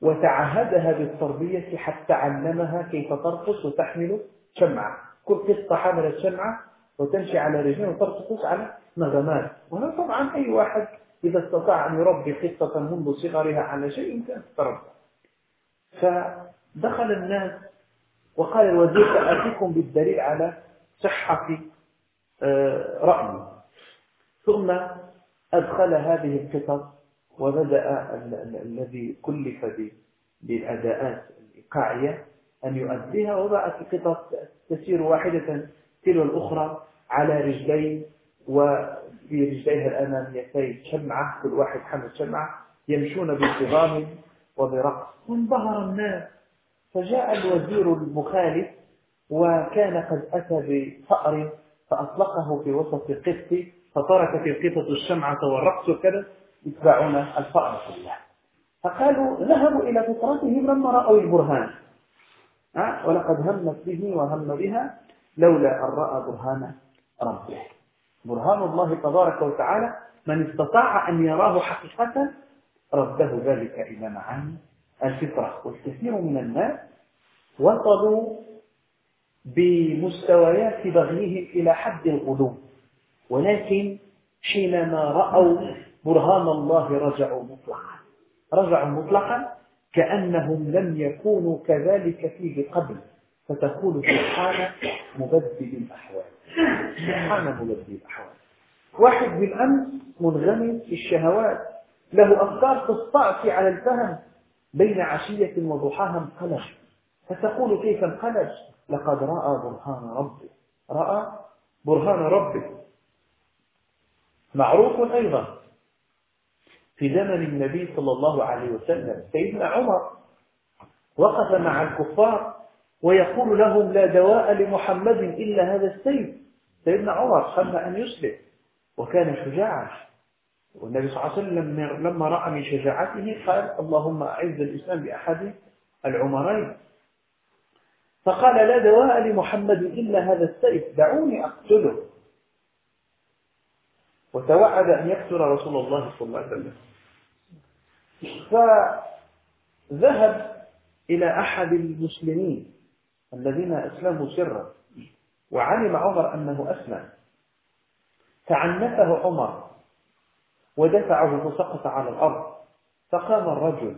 وتعهدها بالتربية حتى علمها كيف ترقص وتحمل شمعة. كل قطة حملت شمعة وتمشي على رجلين وترقص على نغمات. وهذا طبعا أي واحد إذا استطاع أن يربي قطة منذ صغرها على شيء كانت تربى فدخل الناس وقال الوزير سأتيكم بالدليل على صحة آه، رأيي. ثم أدخل هذه القطط وبدأ الذي كلف بالأداءات الإيقاعية أن يؤديها وبقت القطط تسير واحدة تلو الأخرى على رجلين وفي رجليها الأماميتين. شمعة كل واحد حمل شمعة. يمشون بانتظام وبرقص. وانبهر الناس. فجاء الوزير المخالف وكان قد أتى بفأر فأطلقه في وسط القط فتركت القطة الشمعة والرقص وكذا يتبعون الفأر كله فقالوا ذهبوا إلى فطرتهم لما رأوا البرهان. ولقد همت به وهم بها لولا أن رأى برهان ربه. برهان الله تبارك وتعالى من استطاع أن يراه حقيقة رده ذلك إلى معاني الفطرة. والكثير من الناس وصلوا بمستويات بغيهم إلى حد الغلو. ولكن حينما رأوا برهان الله رجعوا مطلقا. رجعوا مطلقا كأنهم لم يكونوا كذلك فيه قبل فتقول سبحان مبدل الأحوال. سبحان مبدل الأحوال. واحد بالأمس منغمس في الشهوات له أفكار تستعصي على الفهم بين عشية وضحاها انقلب فتقول كيف انقلب لقد رأى برهان ربه. رأى برهان ربه. معروف أيضا. في زمن النبي صلى الله عليه وسلم. سيدنا عمر وقف مع الكفار ويقول لهم لا دواء لمحمد إلا هذا السيف سيدنا عمر خاف أن يسلم وكان شجاعا. والنبي صلى الله عليه وسلم لما رأى من شجاعته قال اللهم أعز الإسلام بأحد العمرين. فقال لا دواء لمحمد إلا هذا السيف دعوني أقتله. وتوعد أن يقتل رسول الله صلى الله عليه وسلم. فذهب إلى أحد المسلمين الذين أسلموا سرا وعلم عمر أنه أسلم. فعنفه عمر ودفعه فسقط على الأرض. فقام الرجل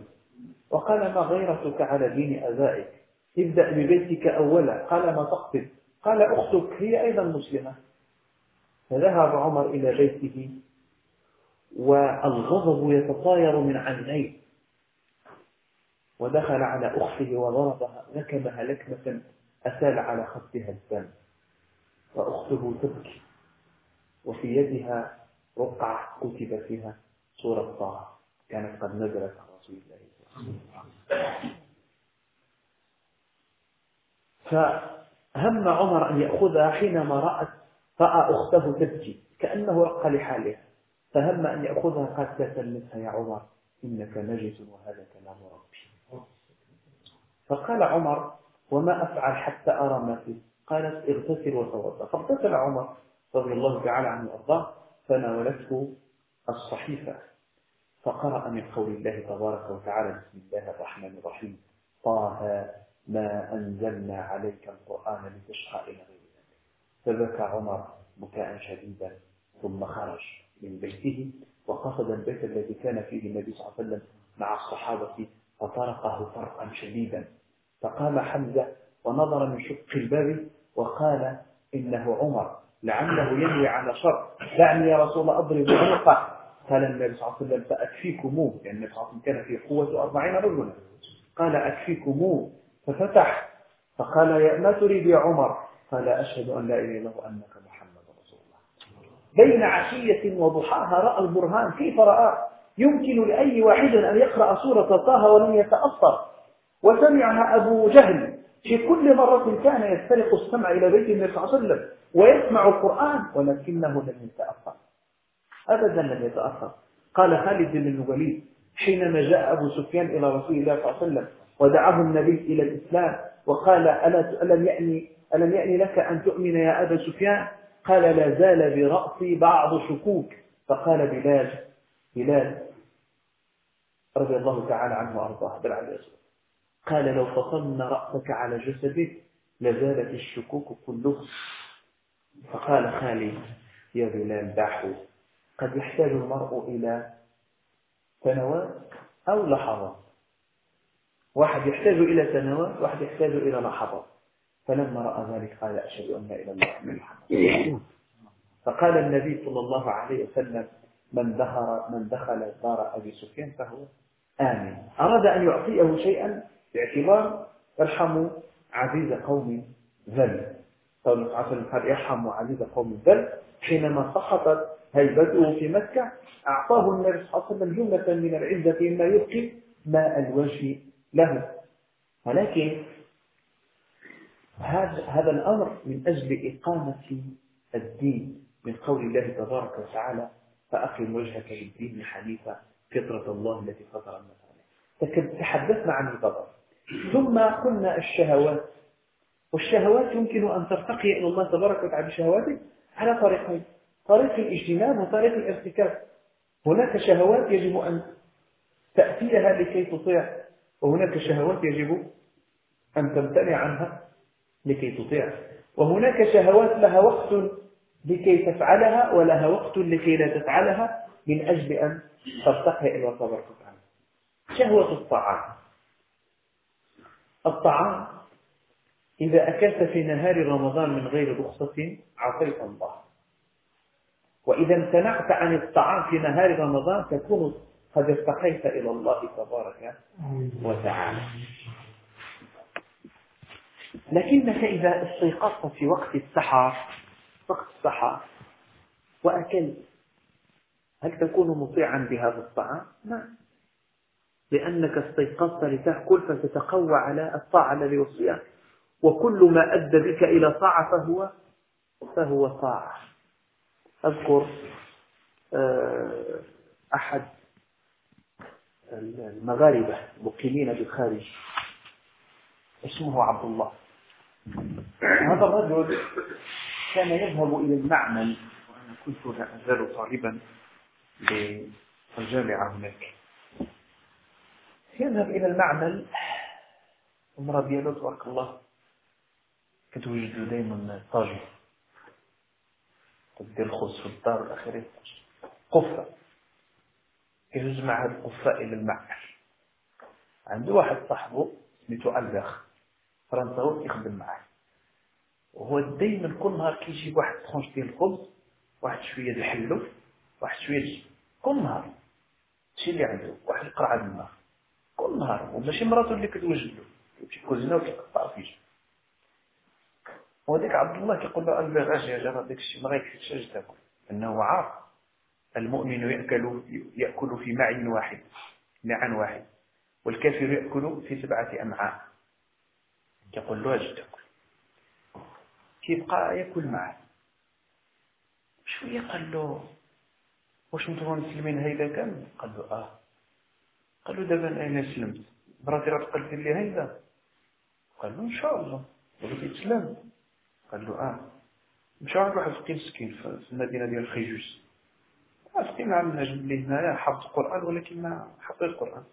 وقال ما غيرتك على دين أبائك؟ ابدأ ببيتك أولا. قال ما تقصد قال أختك هي أيضا مسلمة. فذهب عمر إلى بيته والغضب يتطاير من عينيه. ودخل على أخته وضربها لكمها لكمة أسال على خدها الدم. وأخته تبكي وفي يدها رقعة كتب فيها سورة طه كانت قد نزلت على رسول الله. صلى الله عليه وسلم فهم عمر أن يأخذها حينما رأت رأى أخته تبكي كأنه رق لحالها فهم أن يأخذها لا تلمسها يا عمر إنك نجس وهذا كلام ربي. فقال عمر وما أفعل حتى أرى ما فيه. قالت اغتسل وتوضأ. فاغتسل عمر رضي الله تعالى عنه وأرضاه فناولته الصحيفة. فقرأ من قول الله تبارك وتعالى بسم الله الرحمن الرحيم طه ما أنزلنا عليك القرآن لتشقى إلى فبكى عمر بكاء شديدا ثم خرج من بيته وقصد البيت الذي كان فيه النبي صلى الله عليه وسلم مع الصحابة فطرقه طرقا شديدا. فقام حمزة ونظر من شق الباب وقال إنه عمر لعله ينوي على شر. دعني يا رسول الله أضرب عنقه. قال النبي صلى الله عليه وسلم فأكفيكموه. يعني النبي صلى الله عليه وسلم كان في قوة أربعين رجلا. قال أكفيكموه. ففتح. فقال يا ما تريد يا عمر؟ قال أشهد أن لا إله إلا الله أنك محمد رسول الله. بين عشية وضحاها رأى البرهان كيف رأى يمكن لأي واحد أن يقرأ سورة طه ولم يتأثر. وسمعها أبو جهل. في كل مرة كان يسترق السمع إلى بيت النبي صلى الله عليه وسلم ويسمع القرآن ولكنه لم يتأثر. أبدا لم يتأثر. قال خالد بن الوليد حينما جاء أبو سفيان إلى رسول الله صلى الله عليه وسلم ودعاه النبي إلى الإسلام وقال ألا ألم يعني ألم يعني لك أن تؤمن يا أبا سفيان؟ قال لا زال برأسي بعض شكوك. فقال بلال بلال رضي الله تعالى عنه وأرضاه بل قال لو فصلنا رأسك على جسدك لزالت الشكوك كلها فقال خالي يا بلال دعه. قد يحتاج المرء إلى سنوات أو لحظات واحد يحتاج إلى سنوات واحد يحتاج إلى لحظات فلما رأى ذلك قال أشهد أن لا إله إلا الله محمد فقال النبي صلى الله عليه وسلم من دخل من دخل دار أبي سفيان فهو آمن. أراد أن يعطيه شيئا باعتبار ارحموا عزيز قوم ذل. قول قال ارحموا عزيز قوم ذل. حينما سقطت هيبته في مكة أعطاه النبي صلى الله عليه وسلم جملة من العزة مما يبقي ماء الوجه له. ولكن هذا هذا الأمر من أجل إقامة الدين من قول الله تبارك وتعالى فأقم وجهك للدين حنيفا فطرة الله التي فطر الناس تحدثنا عن الغضب ثم قلنا الشهوات. والشهوات يمكن أن ترتقي إلى الله تبارك وتعالى بشهواته على طريقين طريق الاجتناب وطريق الارتكاب هناك شهوات يجب أن تأتيها لكي تطيع وهناك شهوات يجب أن تمتنع عنها. لكي تطيع. وهناك شهوات لها وقت لكي تفعلها ولها وقت لكي لا تفعلها من أجل أن ترتقي إلى الله تبارك وتعالى شهوة الطعام. الطعام إذا أكلت في نهار رمضان من غير رخصة عصيت الله. وإذا امتنعت عن الطعام في نهار رمضان تكون قد ارتقيت إلى الله تبارك وتعالى. لكنك إذا استيقظت في وقت السحر وقت السحر وأكلت هل تكون مطيعا بهذا الطعام؟ نعم. لأنك استيقظت لتأكل فتتقوى على الطاعة الذي وصيها وكل ما أدى بك إلى طاعة فهو فهو طاعة. أذكر آه، أحد المغاربة المقيمين بالخارج اسمه عبد الله. هذا الرجل كان يذهب إلى المعمل وأنا كنت لا أزال طالبا بالجامعة هناك. يذهب إلى المعمل المرة ديالو تبارك الله كتوجد دائما طاجن. تدير الخبز في الدار والآخرين. قفة. كيجوز مع هذه القفة إلى المعمل. عنده واحد صاحبه سميتو ألباخ فرنساوي كيخدم معاه. وهو دائما كل نهار كيجيب واحد تخونش ديال الخبز واحد شوية ديال الحلو واحد شوية كل نهار. هادشي اللي عنده واحد القرعه الماء كل نهار. وماشي مراته اللي كتوجد له. كيمشي كوزينة وكيقطع فيه وديك عبد الله كيقول له البغ أجي يا جرى داك الشيء ما غيكفيكش أجي تاكل. انه عارف المؤمن يأكل يأكل في معي واحد معا واحد. والكافر يأكل في سبعة امعاء يقول له أجي تاكل كيبقى ياكل معاه شوية قال له؟ واش نتوما مسلمين هيدا كامل قال له آه. قال له دابا أنا سلمت. مراتي راه تقلت لي هيدا. قال له إن شاء الله. ولكن تسلم. قال له آه. مشى عند واحد فقيه مسكين في المدينة ديال خيجوس. فقيه عندنا جنب لي هنايا حفظ القرآن ولكن ما حفظ القرآن.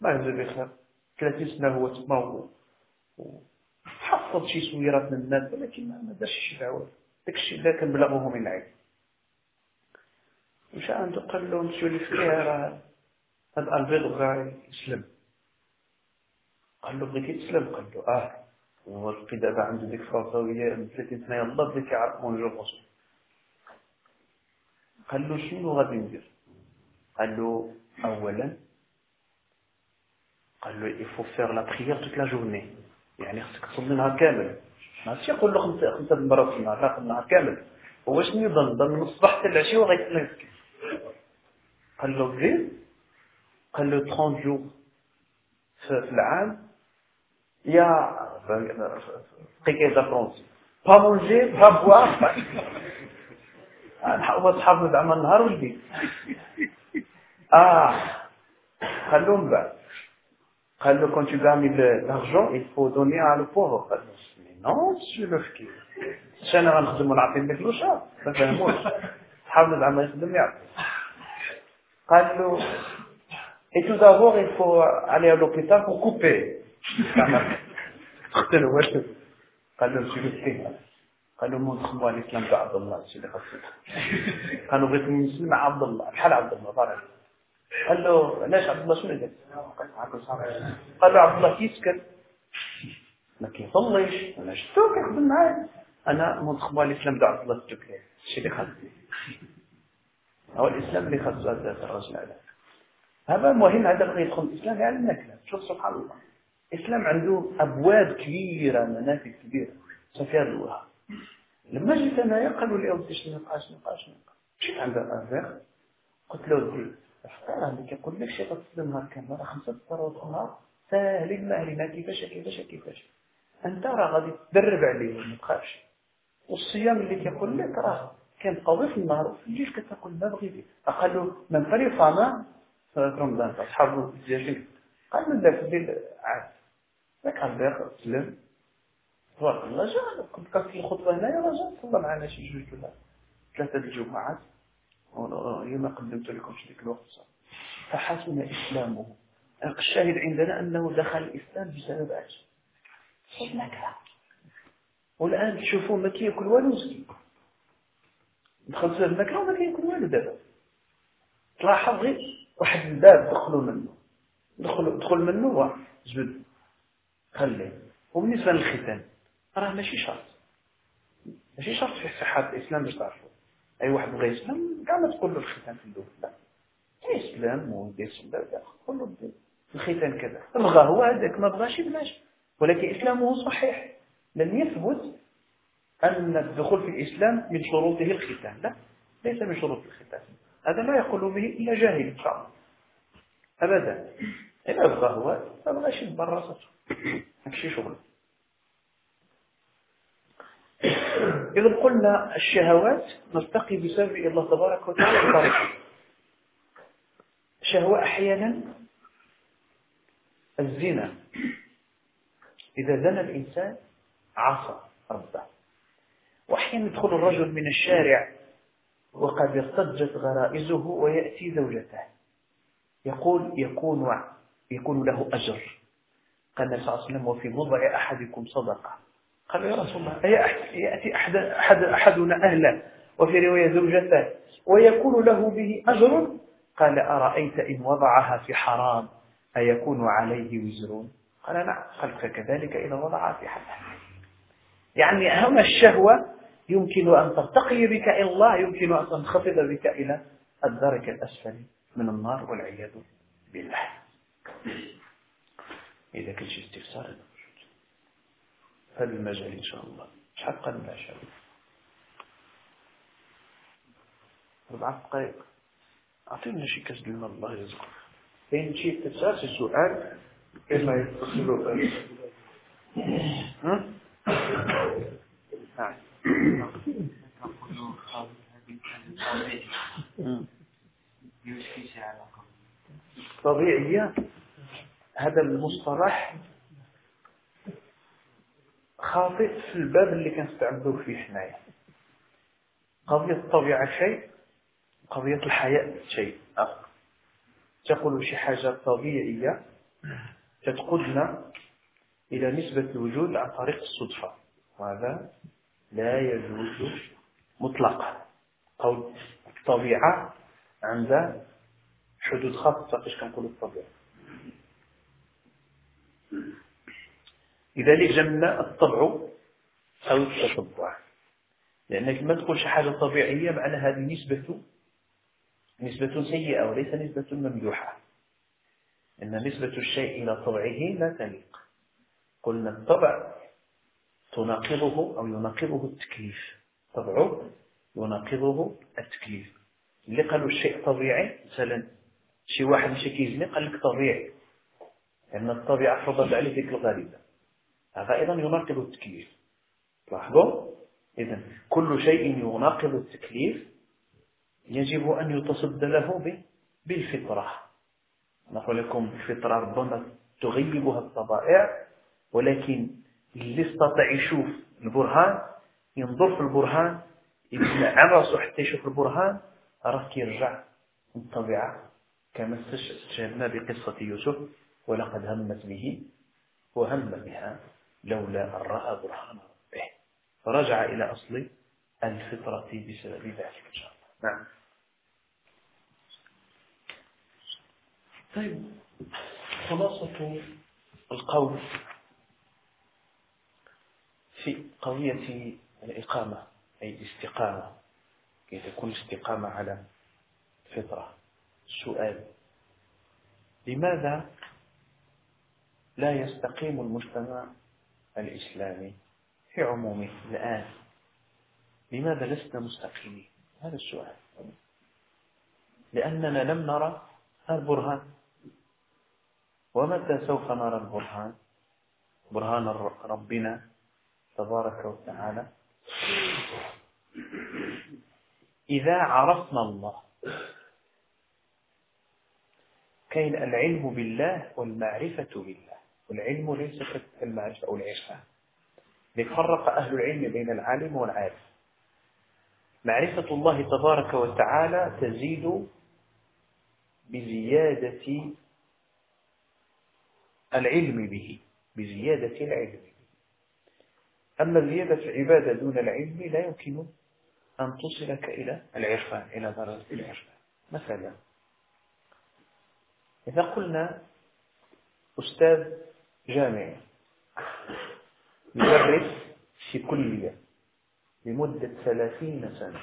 ما ينزل بخير. 30 سنه هو تما حفظ شي سويرات من الناس ولكن ما دارش شي دعوة. داك الشيء اللي كان بلغه من العلم مشى عنده قال له اللي فيه راه هاد البيض بغا يسلم. قال له بغيتي تسلم؟ قال له آه. ولقي دابا عنده ديك الفرنساويه من 30 سنه يلاه بدا كيعرف بونجور الرسول قال له شنو غادي ندير؟ قال له اولا قال له il faut faire la prière toute la journée. يعني خصك تصلي نهار كامل. ماشي يقول له خمسة خمسة المرات في النهار لا نهار كامل. هو شنو يظن ظن؟ من الصباح حتى العشية وغيتسنى قال له زيد قال له 30 جور في العام. يا قيكيزا فرونسي با مونجي با بوار نحاول تحافظ زعما النهار والليل. آه. خلوهم بعد. قال له quand tu gagnes l'argent il faut donner à le pauvre قال له non monsieur le اش أنا غنخدم ونعطي لك الوشا ما فهموش حاول زعما يخدم يعطي قال له et tout d'abord il faut aller à l'hôpital pour couper قتل هو قال له monsieur le فكير قال له مو على الاسلام تاع عبد الله الشيء اللي خصك قالوا بغيت نسلم مع عبد الله بحال عبد الله بارك قال له علاش عبد الله شنو قال قال له عبد الله كيسكت ما كيصليش أنا شفتو كيخدم معايا أنا منتخب الإسلام دعا عبد الله التكليف الشيء اللي خلصني هو الإسلام اللي خاص الرجل على هذا مهم هذا بغى يدخل الإسلام يعني المكلة شوف سبحان الله. الإسلام عنده أبواب كبيرة منافذ كبيرة. صفيان الوهاب. لما جيت أنايا قالوا لي أودي شنو نبقاش نبقاش نبقى مشيت عند الأزاق قلت له الفطار اللي كيقول لك شي غتسلم نهار كامل خمسة فطرات في النهار ساهلين ما كيفاش كيفاش كيفاش. أنت راه غادي تدرب عليه ما تخافش والصيام اللي كيقول لك راه قوي في النهار وفي الليل كتقول ما بغيتي قال من فري في رمضان. اصحابه ديالك قال من ذاك الليل عاد. ذاك عبد سلم تبارك الله جا كنت كانت الخطبة هنايا راه جا صلى معنا شي جوج ولا ثلاثة الجمعات ما قدمت لكم ديك الوقت. فحسن إسلامه. الشاهد عندنا أنه دخل الإسلام بسبب أجل النكره والآن تشوفوا ما كيأكل والو مسكين دخل بسبب النكره وما كيأكل والو دابا. تلاحظ غير واحد الباب دخلوا منه. دخل دخل منه جبد خليه. وبالنسبة للختان راه ماشي شرط. ماشي شرط في صحة الإسلام باش تعرفوا. أي واحد بغى يسلم كاع ما تقول له الختان في الدول لا. يسلم ويسلم قول له الختان كذا. بغى هو هذاك ما بغاش بلاش ولكن إسلامه صحيح. لم يثبت أن الدخول في الإسلام من شروطه الختان. لا. ليس من شروط الختان. هذا لا يقول به إلا جاهل إن شاء الله. أبدا. إذا بغى هو ما بغاش يدبر راسه ماشي شغل. إذا قلنا الشهوات نرتقي بسبب الله تبارك وتعالى شهوة أحيانا الزنا. إذا زنى الإنسان عصى ربه. وأحيانا يدخل الرجل من الشارع وقد ارتجت غرائزه ويأتي زوجته. يقول يكون يكون له أجر. قال صلى الله عليه وسلم وفي بضع أحدكم صدقة. قال يا رسول الله يأتي أحد, أحد أحدنا أهله وفي رواية زوجته ويكون له به أجر؟ قال أرأيت إن وضعها في حرام؟ أيكون عليه وزر؟ قال نعم. قال فكذلك إذا وضعها في حرام. يعني أهم الشهوة يمكن أن ترتقي بك إلى الله يمكن أن تنخفض بك إلى الدرك الأسفل من النار والعياذ بالله. إذا كنت استفسار هذا المجال إن شاء الله. شحال قلنا شاء الله. أربعة دقائق أعطينا شي كاس الماء الله يرزقك. كاين شي استفسار شي سؤال إما يتصلوا ها؟ طبيعية هذا المصطلح خاطئ في الباب اللي كنستعملوه فيه حنايا. قضية الطبيعة شيء قضية الحياة شيء. آخر تقول شي حاجة طبيعية تتقودنا إلى نسبة الوجود عن طريق الصدفة. وهذا لا يجوز مطلقا. قول الطبيعة عند حدود خاصة فاش كنقول الطبيعة. لذلك جمنا الطبع أو التطبع؟ لأنك ما تقول شي حاجة طبيعية معنى هذه نسبة نسبة سيئة وليس نسبة ممدوحة. إن نسبة الشيء إلى طبعه لا تليق. قلنا الطبع تناقضه أو يناقضه التكليف. طبعه يناقضه التكليف. اللي قالوا الشيء طبيعي مثلا شي واحد مشي كيزني قال لك طبيعي. لأن الطبيعة فرضت عليه ذيك الغريبة هذا أيضا يناقض التكليف. لاحظوا؟ إذا كل شيء يناقض التكليف يجب أن يتصد له بالفطرة. نقول لكم الفطرة ربما تغيبها الطبائع ولكن اللي استطاع يشوف البرهان ينظر في البرهان يبنى عن راسه حتى يشوف البرهان راه كيرجع الطبيعة. كما استشهدنا بقصة يوسف ولقد همت به وهم بها. لولا أن رأى برهان ربه. فرجع إلى أصل الفطرة بسبب ذلك إن شاء الله. نعم. طيب خلاصة القول في قضية الإقامة أي الاستقامة. كي تكون الاستقامة على فطرة السؤال. لماذا لا يستقيم المجتمع الإسلامي في عمومه الآن. لماذا لسنا مستقيمين؟ هذا السؤال. لأننا لم نرى البرهان. ومتى سوف نرى البرهان؟ برهان ربنا تبارك وتعالى. إذا عرفنا الله كاين العلم بالله والمعرفة بالله. والعلم ليس كالمعرفة أو العرفان لفرق أهل العلم بين العالم والعارف معرفة الله تبارك وتعالى تزيد بزيادة العلم به. بزيادة العلم أما زيادة العبادة دون العلم لا يمكن أن تصلك إلى العرفان إلى درجة العرفان مثلا إذا قلنا أستاذ جامعي. يدرس في كلية لمدة ثلاثين سنة.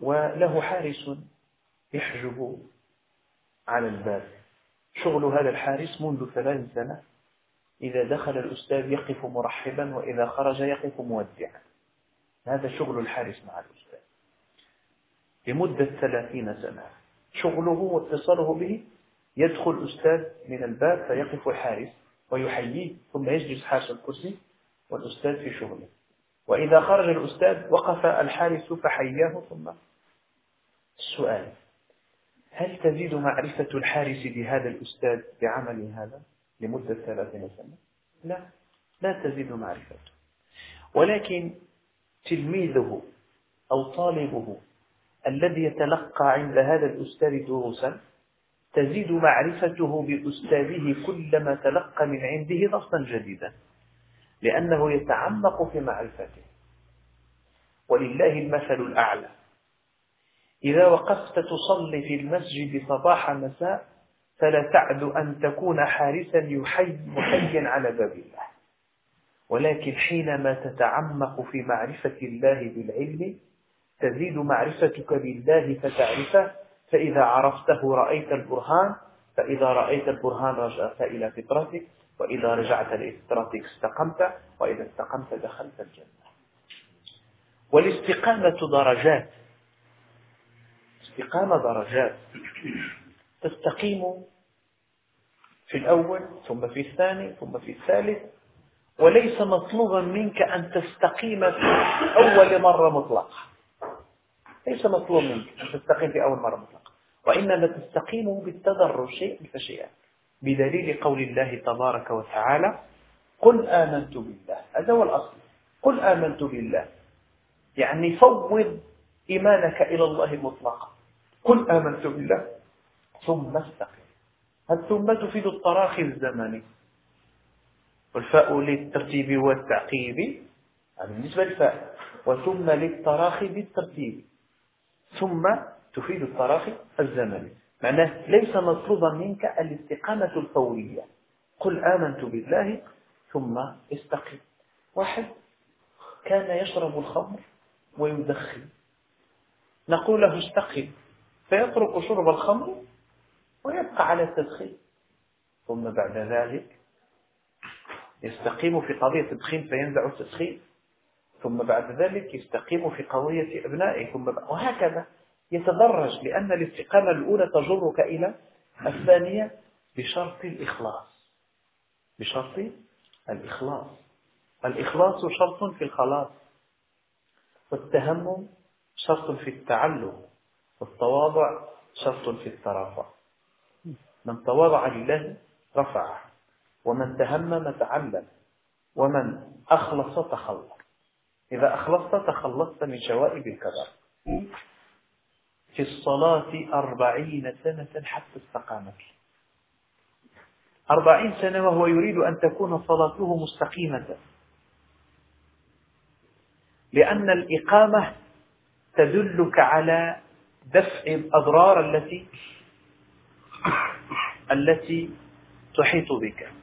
وله حارس يحجب على الباب. شغل هذا الحارس منذ ثلاث سنة. إذا دخل الأستاذ يقف مرحبا وإذا خرج يقف مودعا. هذا شغل الحارس مع الأستاذ. لمدة ثلاثين سنة. شغله واتصاله به يدخل الأستاذ من الباب فيقف الحارس ويحييه ثم يجلس حارس الكرسي والأستاذ في شغله وإذا خرج الأستاذ وقف الحارس فحياه ثم السؤال هل تزيد معرفة الحارس بهذا الأستاذ بعمل هذا لمدة ثلاثين سنة؟ لا لا تزيد معرفته ولكن تلميذه أو طالبه الذي يتلقى عند هذا الأستاذ دروسا تزيد معرفته بأستاذه كلما تلقى من عنده درسا جديدا لأنه يتعمق في معرفته. ولله المثل الأعلى. إذا وقفت تصلي في المسجد صباح مساء فلا تعد أن تكون حارسا محيا على باب الله. ولكن حينما تتعمق في معرفة الله بالعلم تزيد معرفتك بالله فتعرفه فإذا عرفته رأيت البرهان فإذا رأيت البرهان رجعت إلى فطرتك وإذا رجعت لفطرتك استقمت وإذا استقمت دخلت الجنة. والاستقامة درجات. استقامة درجات. تستقيم في الأول ثم في الثاني ثم في الثالث. وليس مطلوبا منك أن تستقيم في أول مرة مطلقة. ليس مطلوب منك أن تستقيم في أول مرة مطلقة وإنما تستقيم بالتدرج شيئا. فشيئا بدليل قول الله تبارك وتعالى قل آمنت بالله. هذا هو الأصل. قل آمنت بالله. يعني فوض إيمانك إلى الله مطلقا. قل آمنت بالله. ثم استقم. الثم تفيد التراخي الزمني والفاء للترتيب والتعقيب. بالنسبة للفاء. وثم للتراخي بالترتيب. ثم تفيد التراخي الزمني. معناه ليس مطلوبا منك الاستقامة الفورية. قل آمنت بالله ثم استقم. واحد كان يشرب الخمر ويدخن. نقول له استقم. فيترك شرب الخمر ويبقى على التدخين. ثم بعد ذلك يستقيم في قضية التدخين فينزع التدخين. ثم بعد ذلك يستقيم في قضية أبنائه ثم وهكذا يتدرج لأن الاستقامة الأولى تجرك إلى الثانية بشرط الإخلاص. بشرط الإخلاص. الإخلاص شرط في الخلاص والتهمم شرط في التعلم والتواضع شرط في الترافع. من تواضع لله رفعه ومن تهمم تعلم ومن أخلص تخلص. إذا أخلصت تخلصت من شوائب الكبر. في الصلاة أربعين سنة حتى استقامت. أربعين سنة وهو يريد أن تكون صلاته مستقيمة. لأن الإقامة تدلك على دفع الأضرار التي التي تحيط بك.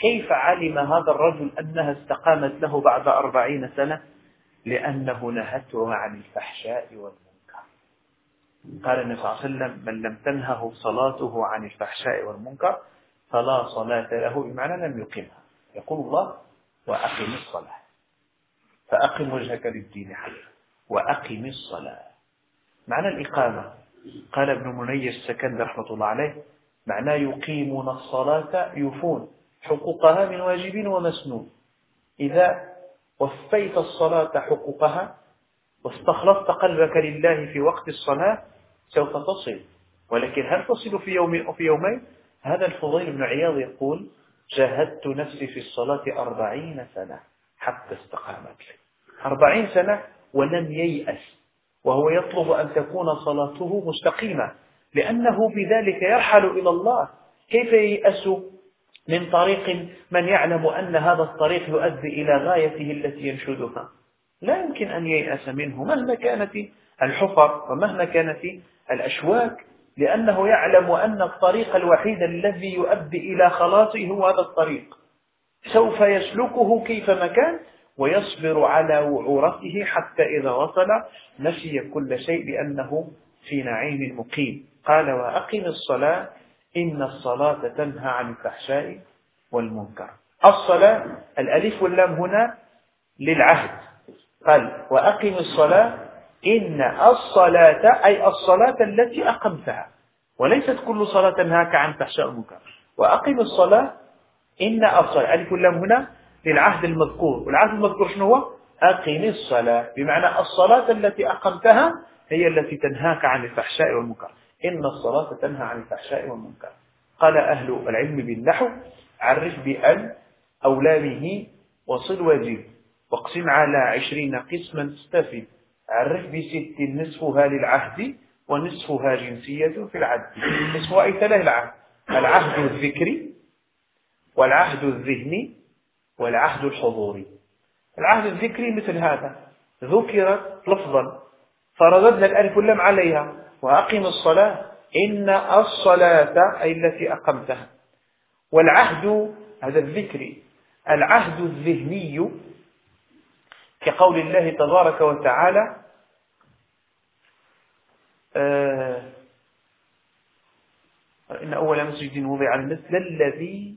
كيف علم هذا الرجل أنها استقامت له بعد أربعين سنة؟ لأنه نهته عن الفحشاء والمنكر. قال النبي صلى الله عليه وسلم من لم تنهه صلاته عن الفحشاء والمنكر فلا صلاة له بمعنى لم يقمها. يقول الله وأقم الصلاة. فأقم وجهك للدين حقا. وأقم الصلاة. معنى الإقامة. قال ابن مني السكن رحمة الله عليه معناه يقيمون الصلاة يوفون. حقوقها من واجب ومسنون. إذا وفيت الصلاة حقوقها واستخلصت قلبك لله في وقت الصلاة سوف تصل. ولكن هل تصل في يوم أو في يومين؟ هذا الفضيل بن عياض يقول جاهدت نفسي في الصلاة أربعين سنة حتى استقامت لي. أربعين سنة ولم ييأس وهو يطلب أن تكون صلاته مستقيمة لأنه بذلك يرحل إلى الله. كيف ييأس؟ من طريق من يعلم أن هذا الطريق يؤدي إلى غايته التي ينشدها. لا يمكن أن ييأس منه مهما كانت الحفر ومهما كانت الأشواك لأنه يعلم أن الطريق الوحيد الذي يؤدي إلى خلاصه هو هذا الطريق. سوف يسلكه كيفما كان ويصبر على وعورته حتى إذا وصل نسي كل شيء لأنه في نعيم مقيم. قال وأقم الصلاة إن الصلاة تنهى عن الفحشاء والمنكر. الصلاة الألف واللام هنا للعهد. قال وأقم الصلاة إن الصلاة أي الصلاة التي أقمتها. وليست كل صلاة تنهاك عن فحشاء المنكر وأقم الصلاة إن الصلاة ألف واللام هنا للعهد المذكور. والعهد المذكور شنو هو؟ أقم الصلاة. بمعنى الصلاة التي أقمتها هي التي تنهاك عن الفحشاء والمنكر. إن الصلاة تنهى عن الفحشاء والمنكر. قال أهل العلم بالنحو عرف بأن أولامه وصل واجب واقسم على عشرين قسما تستفيد عرف بست نصفها للعهد ونصفها جنسية في العهد. نصفها أي ثلاث العهد العهد الذكري والعهد الذهني والعهد الحضوري العهد الذكري مثل هذا. ذكرت لفظا فرددنا الألف واللام عليها. وأقم الصلاة. إن الصلاة أي التي أقمتها. والعهد هذا الذكري العهد الذهني كقول الله تبارك وتعالى آه إن أول مسجد وضع مثل الذي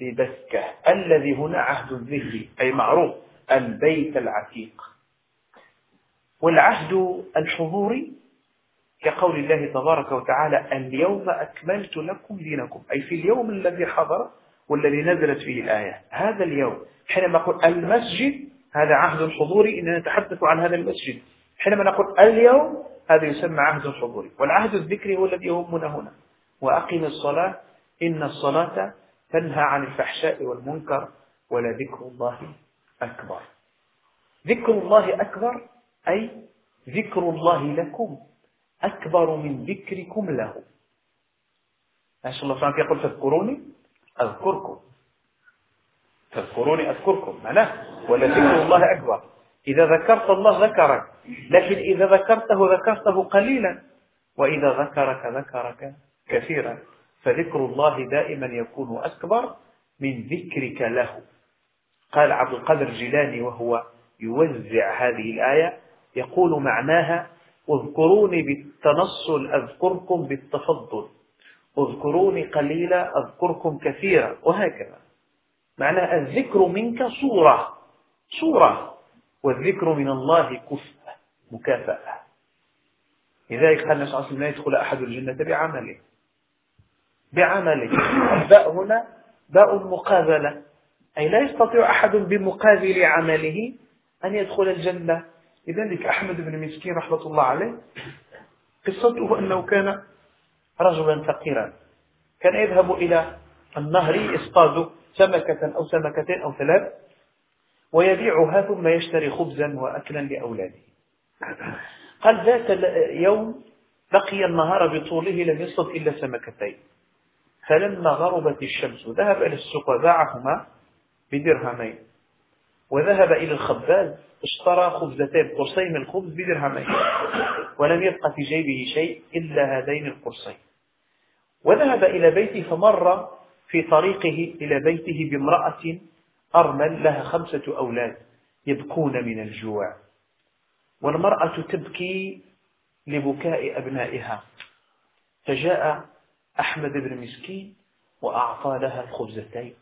ببكة. الذي هنا عهد الذهن أي معروف البيت العتيق. والعهد الحضوري كقول الله تبارك وتعالى اليوم أكملت لكم دينكم. أي في اليوم الذي حضر والذي نزلت فيه الآية. هذا اليوم. حينما نقول المسجد هذا عهد حضوري إننا نتحدث عن هذا المسجد. حينما نقول اليوم هذا يسمى عهد حضوري. والعهد الذكري هو الذي يهمنا هنا. وأقم الصلاة. إن الصلاة تنهى عن الفحشاء والمنكر ولذكر الله أكبر. ذكر الله أكبر أي ذكر الله لكم. أكبر من ذكركم له. عشان الله سبحانه يقول فاذكروني أذكركم. فاذكروني أذكركم. معناه ولذكر الله أكبر. إذا ذكرت الله ذكرك لكن إذا ذكرته ذكرته قليلا. وإذا ذكرك ذكرك كثيرا. فذكر الله دائما يكون أكبر من ذكرك له. قال عبد القادر الجيلاني وهو يوزع هذه الآية يقول معناها اذكروني بالتنصل أذكركم بالتفضل. اذكروني قليلا أذكركم كثيرا. وهكذا. معنى الذكر منك صورة. صورة. والذكر من الله كفء مكافأة. لذلك قال النبي صلى الله عليه وسلم لا يدخل أحد الجنة بعمله. بعمله. الباء هنا باء مقابلة. أي لا يستطيع أحد بمقابل عمله أن يدخل الجنة. لذلك أحمد بن مسكين رحمة الله عليه قصته أنه كان رجلا فقيرا. كان يذهب إلى النهر يصطاد سمكة أو سمكتين أو ثلاث ويبيعها ثم يشتري خبزا وأكلا لأولاده. قال ذات يوم بقي النهار بطوله لم يصطد إلا سمكتين. فلما غربت الشمس ذهب إلى السوق وباعهما بدرهمين. وذهب إلى الخباز اشترى خبزتين قرصين من الخبز بدرهمين ولم يبقى في جيبه شيء إلا هذين القرصين. وذهب إلى بيته فمر في طريقه إلى بيته بامرأة أرمل لها خمسة أولاد يبكون من الجوع. والمرأة تبكي لبكاء أبنائها. فجاء أحمد بن مسكين وأعطى لها الخبزتين.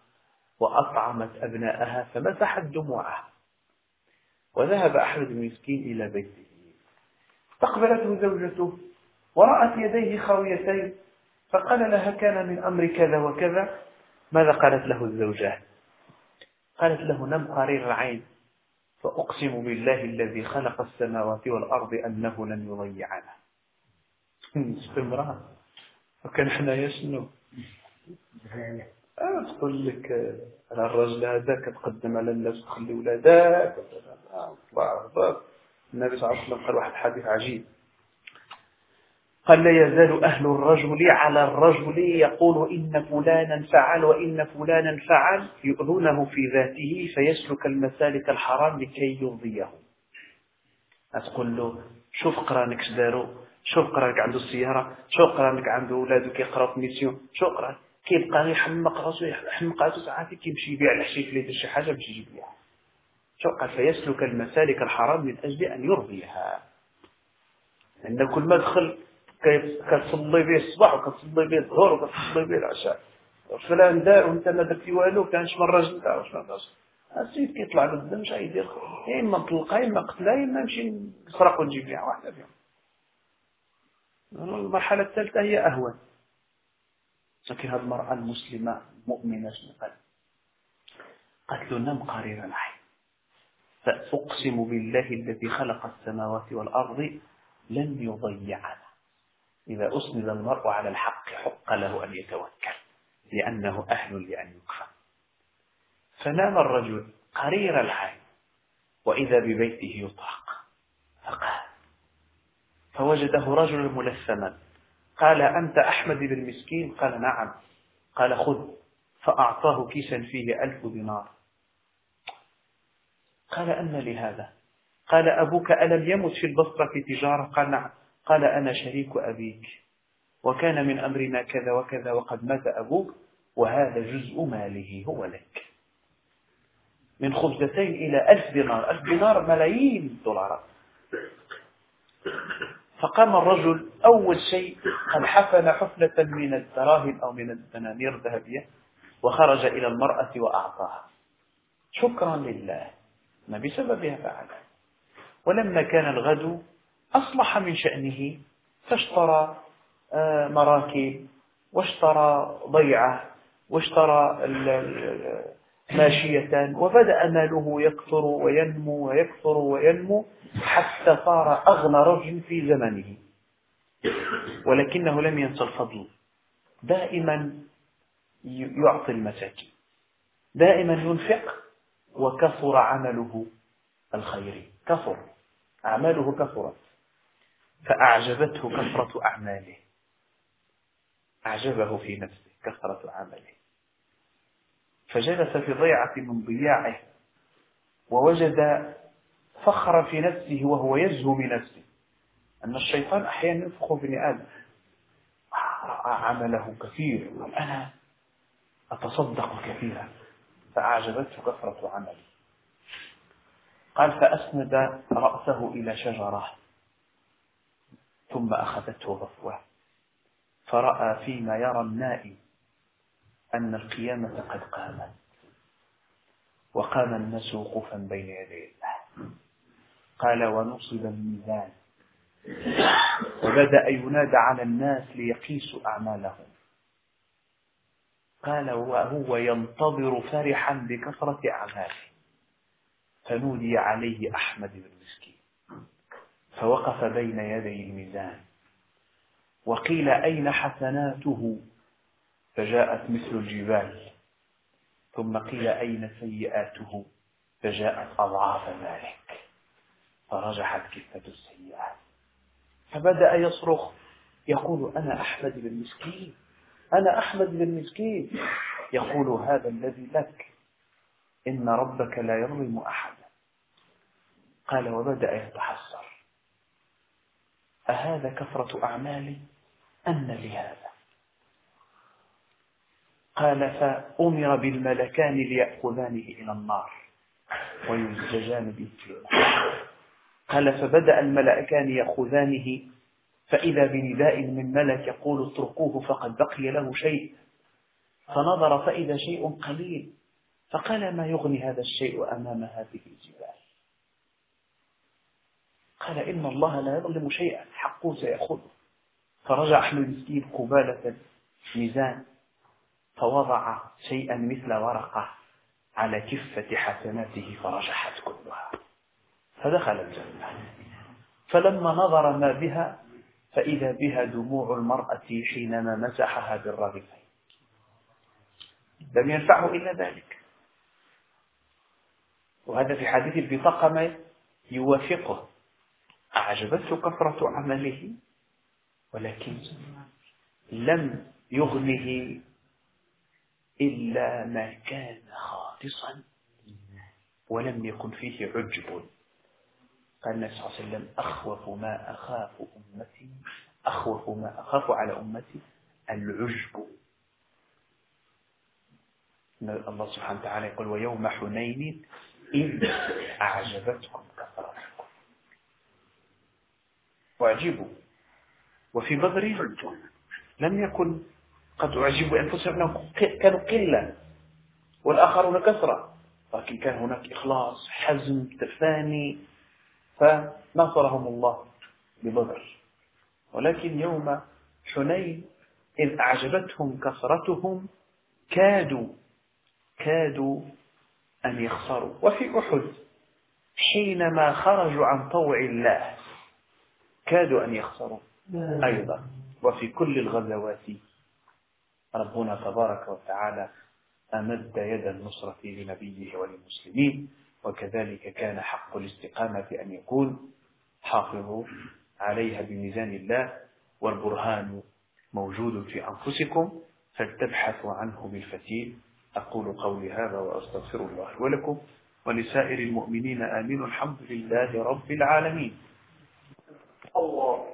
وأطعمت أبنائها فمسحت دموعها. وذهب أحمد بن مسكين إلى بيته. استقبلته زوجته ورأت يديه خاويتين فقال لها كان من أمر كذا وكذا ماذا قالت له الزوجات قالت له نم قرير العين فأقسم بالله الذي خلق السماوات والأرض أنه لن يضيعنا. <laughs> استمرار. وكان حنايا شنو أه تقول لك على الرجل هذا كتقدم على الناس تخلي ولادك النبي صلى الله عليه وسلم قال واحد الحديث عجيب. قال لا يزال أهل الرجل على الرجل يقول إن فلانا فعل وإن فلانا فعل يؤذونه في ذاته فيسلك المسالك الحرام لكي يرضيه. تقول له شوف قرانك شدارو شوف قرانك عنده السيارة شوف قرانك عنده ولادو كيقراو في ميسيون شوف قرانك. كيبقى يحمق راسو يحمق راسو ساعات كيمشي يبيع الحشيش اللي شي حاجة باش يجيب ليها شوف قال فيسلك المسالك الحرام من أجل أن يرضيها. عند كل ما دخل كتصلي به الصباح وكتصلي به الظهر وكتصلي به العشاء. فلان دار وانت ما درتي والو كان شمن الراجل تاعو شمن الراجل السيد كيطلع للدم اش غيدير يا إما نطلقها يا إما نقتلها يا إما نمشي نسرق ونجيب ليها واحدة فيهم. المرحلة الثالثة هي أهون. المسلمه المؤمنه شنو قالت قالت له نم قرير العين فأقسم بالله الذي خلق السماوات والأرض لن يضيعنا. إذا أسند المرء على الحق حق له أن يتوكل لأنه أهل لأن يكفى فنام الرجل قرير العين وإذا ببيته يطرق فقال فوجده رجل ملثما. قال أنت أحمد بن مسكين؟ قال نعم. قال خذ. فأعطاه كيسا فيه ألف دينار. قال أن لهذا. قال أبوك ألم يمت في البصرة في تجارة؟ قال نعم. قال أنا شريك أبيك. وكان من أمرنا كذا وكذا وقد مات أبوك وهذا جزء ماله هو لك. من خبزتين إلى ألف دينار. ألف دينار ملايين الدولارات. فقام الرجل أول شيء قد حفن حفنة من الدراهم أو من الدنانير الذهبية وخرج إلى المرأة وأعطاها. شكرا لله. ما بسببها فعل ولما كان الغد أصلح من شأنه فاشترى آه، مراكب واشترى ضيعة واشترى ماشية وبدأ ماله يكثر وينمو ويكثر وينمو حتى صار أغنى رجل في زمنه. ولكنه لم ينسى الفضل. دائما يعطي المساكين. دائما ينفق وكثر عمله الخيري. كثر. أعماله كثرت. فأعجبته كثرة أعماله. أعجبه في نفسه كثرة عمله. فجلس في ضيعة من ضياعه ووجد فخرا في نفسه وهو يزهو بنفسه أن الشيطان أحيانا ينفخ في ابن عمله كثير. قال أنا أتصدق كثيرا. فأعجبته كثرة عمله. قال فأسند رأسه إلى شجرة ثم أخذته غفوة. فرأى فيما يرى النائم أن القيامة قد قامت. وقام الناس وقوفا بين يدي الله. قال ونصب الميزان. وبدأ ينادى على الناس ليقيسوا أعمالهم. قال وهو ينتظر فرحا بكثرة أعماله. فنودي عليه أحمد بن مسكين. فوقف بين يدي الميزان. وقيل أين حسناته؟ فجاءت مثل الجبال ثم قيل أين سيئاته؟ فجاءت أضعاف ذلك فرجحت كفة السيئات. فبدأ يصرخ يقول أنا أحمد بن مسكين أنا أحمد بن مسكين. يقول هذا الذي لك. إن ربك لا يظلم أحدا. قال وبدأ يتحسر. أهذا كثرة أعمالي؟ أن لهذا. قال فأمر بالملكان ليأخذانه إلى النار ويزججان به قال فبدأ الملائكان يأخذانه فإذا بنداء من ملك يقول اتركوه فقد بقي له شيء. فنظر فإذا شيء قليل فقال ما يغني هذا الشيء أمام هذه الجبال؟ قال إن الله لا يظلم شيئا حقه سيأخذه. فرجع أحمد المسكين قبالة ميزان فوضع شيئا مثل ورقة على كفة حسناته فرجحت كلها. فدخل الجنة. فلما نظر ما بها فإذا بها دموع المرأة حينما مسحها بالرغفين لم ينفعه إلا ذلك. وهذا في حديث البطاقة ما يوافقه. أعجبته كثرة عمله ولكن لم يغنه إلا ما كان خالصا ولم يكن فيه عجب. قال النبي صلى الله عليه وسلم أخوف ما أخاف أمتي أخوف ما أخاف على أمتي العجب. الله سبحانه وتعالى يقول ويوم حنين إذ أعجبتكم كثرتكم وأعجبوا وفي بدر لم يكن قد أعجبوا أنفسهم كانوا قلة والآخرون كثرة. لكن كان هناك إخلاص حزم تفاني فنصرهم الله ببدر. ولكن يوم حنين إذ أعجبتهم كثرتهم كادوا كادوا أن يخسروا. وفي أحد حينما خرجوا عن طوع الله كادوا أن يخسروا أيضا. وفي كل الغزوات ربنا تبارك وتعالى أمد يد النصرة لنبيه وللمسلمين وكذلك كان حق الاستقامة أن يكون حافظوا عليها بميزان الله والبرهان موجود في أنفسكم فلتبحثوا عنه بالفتيل أقول قولي هذا وأستغفر الله ولكم ولسائر المؤمنين آمين الحمد لله رب العالمين. الله.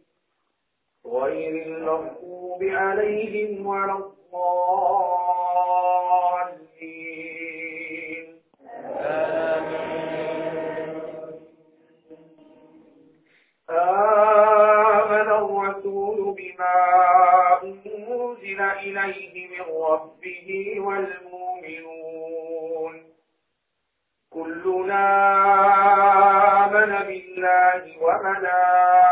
غير المغضوب عليهم ولا الضالين. آمن الرسول بما أنزل إليه من ربه والمؤمنون. كلنا آمن بالله وملائكته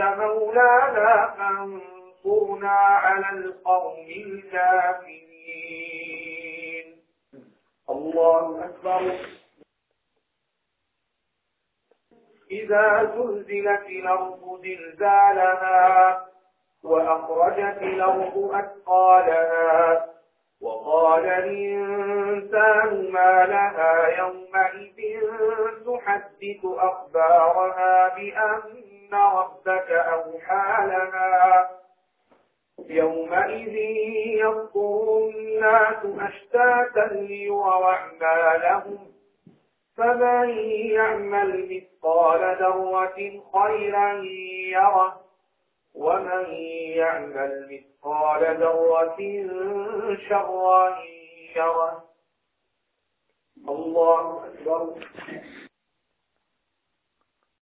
مولانا فانصرنا على القوم الكافرين. الله أكبر. إذا زلزلت الأرض زلزالها وأخرجت الأرض أثقالها وقال الإنسان ما لها يومئذ تحدث أخبارها ربك أوحى لها يومئذ يصدر الناس أشتاتا ليروا أعمالهم فمن يعمل مثقال ذرة خيرا يره. ومن يعمل مثقال ذرة شرا يره. الله أكبر.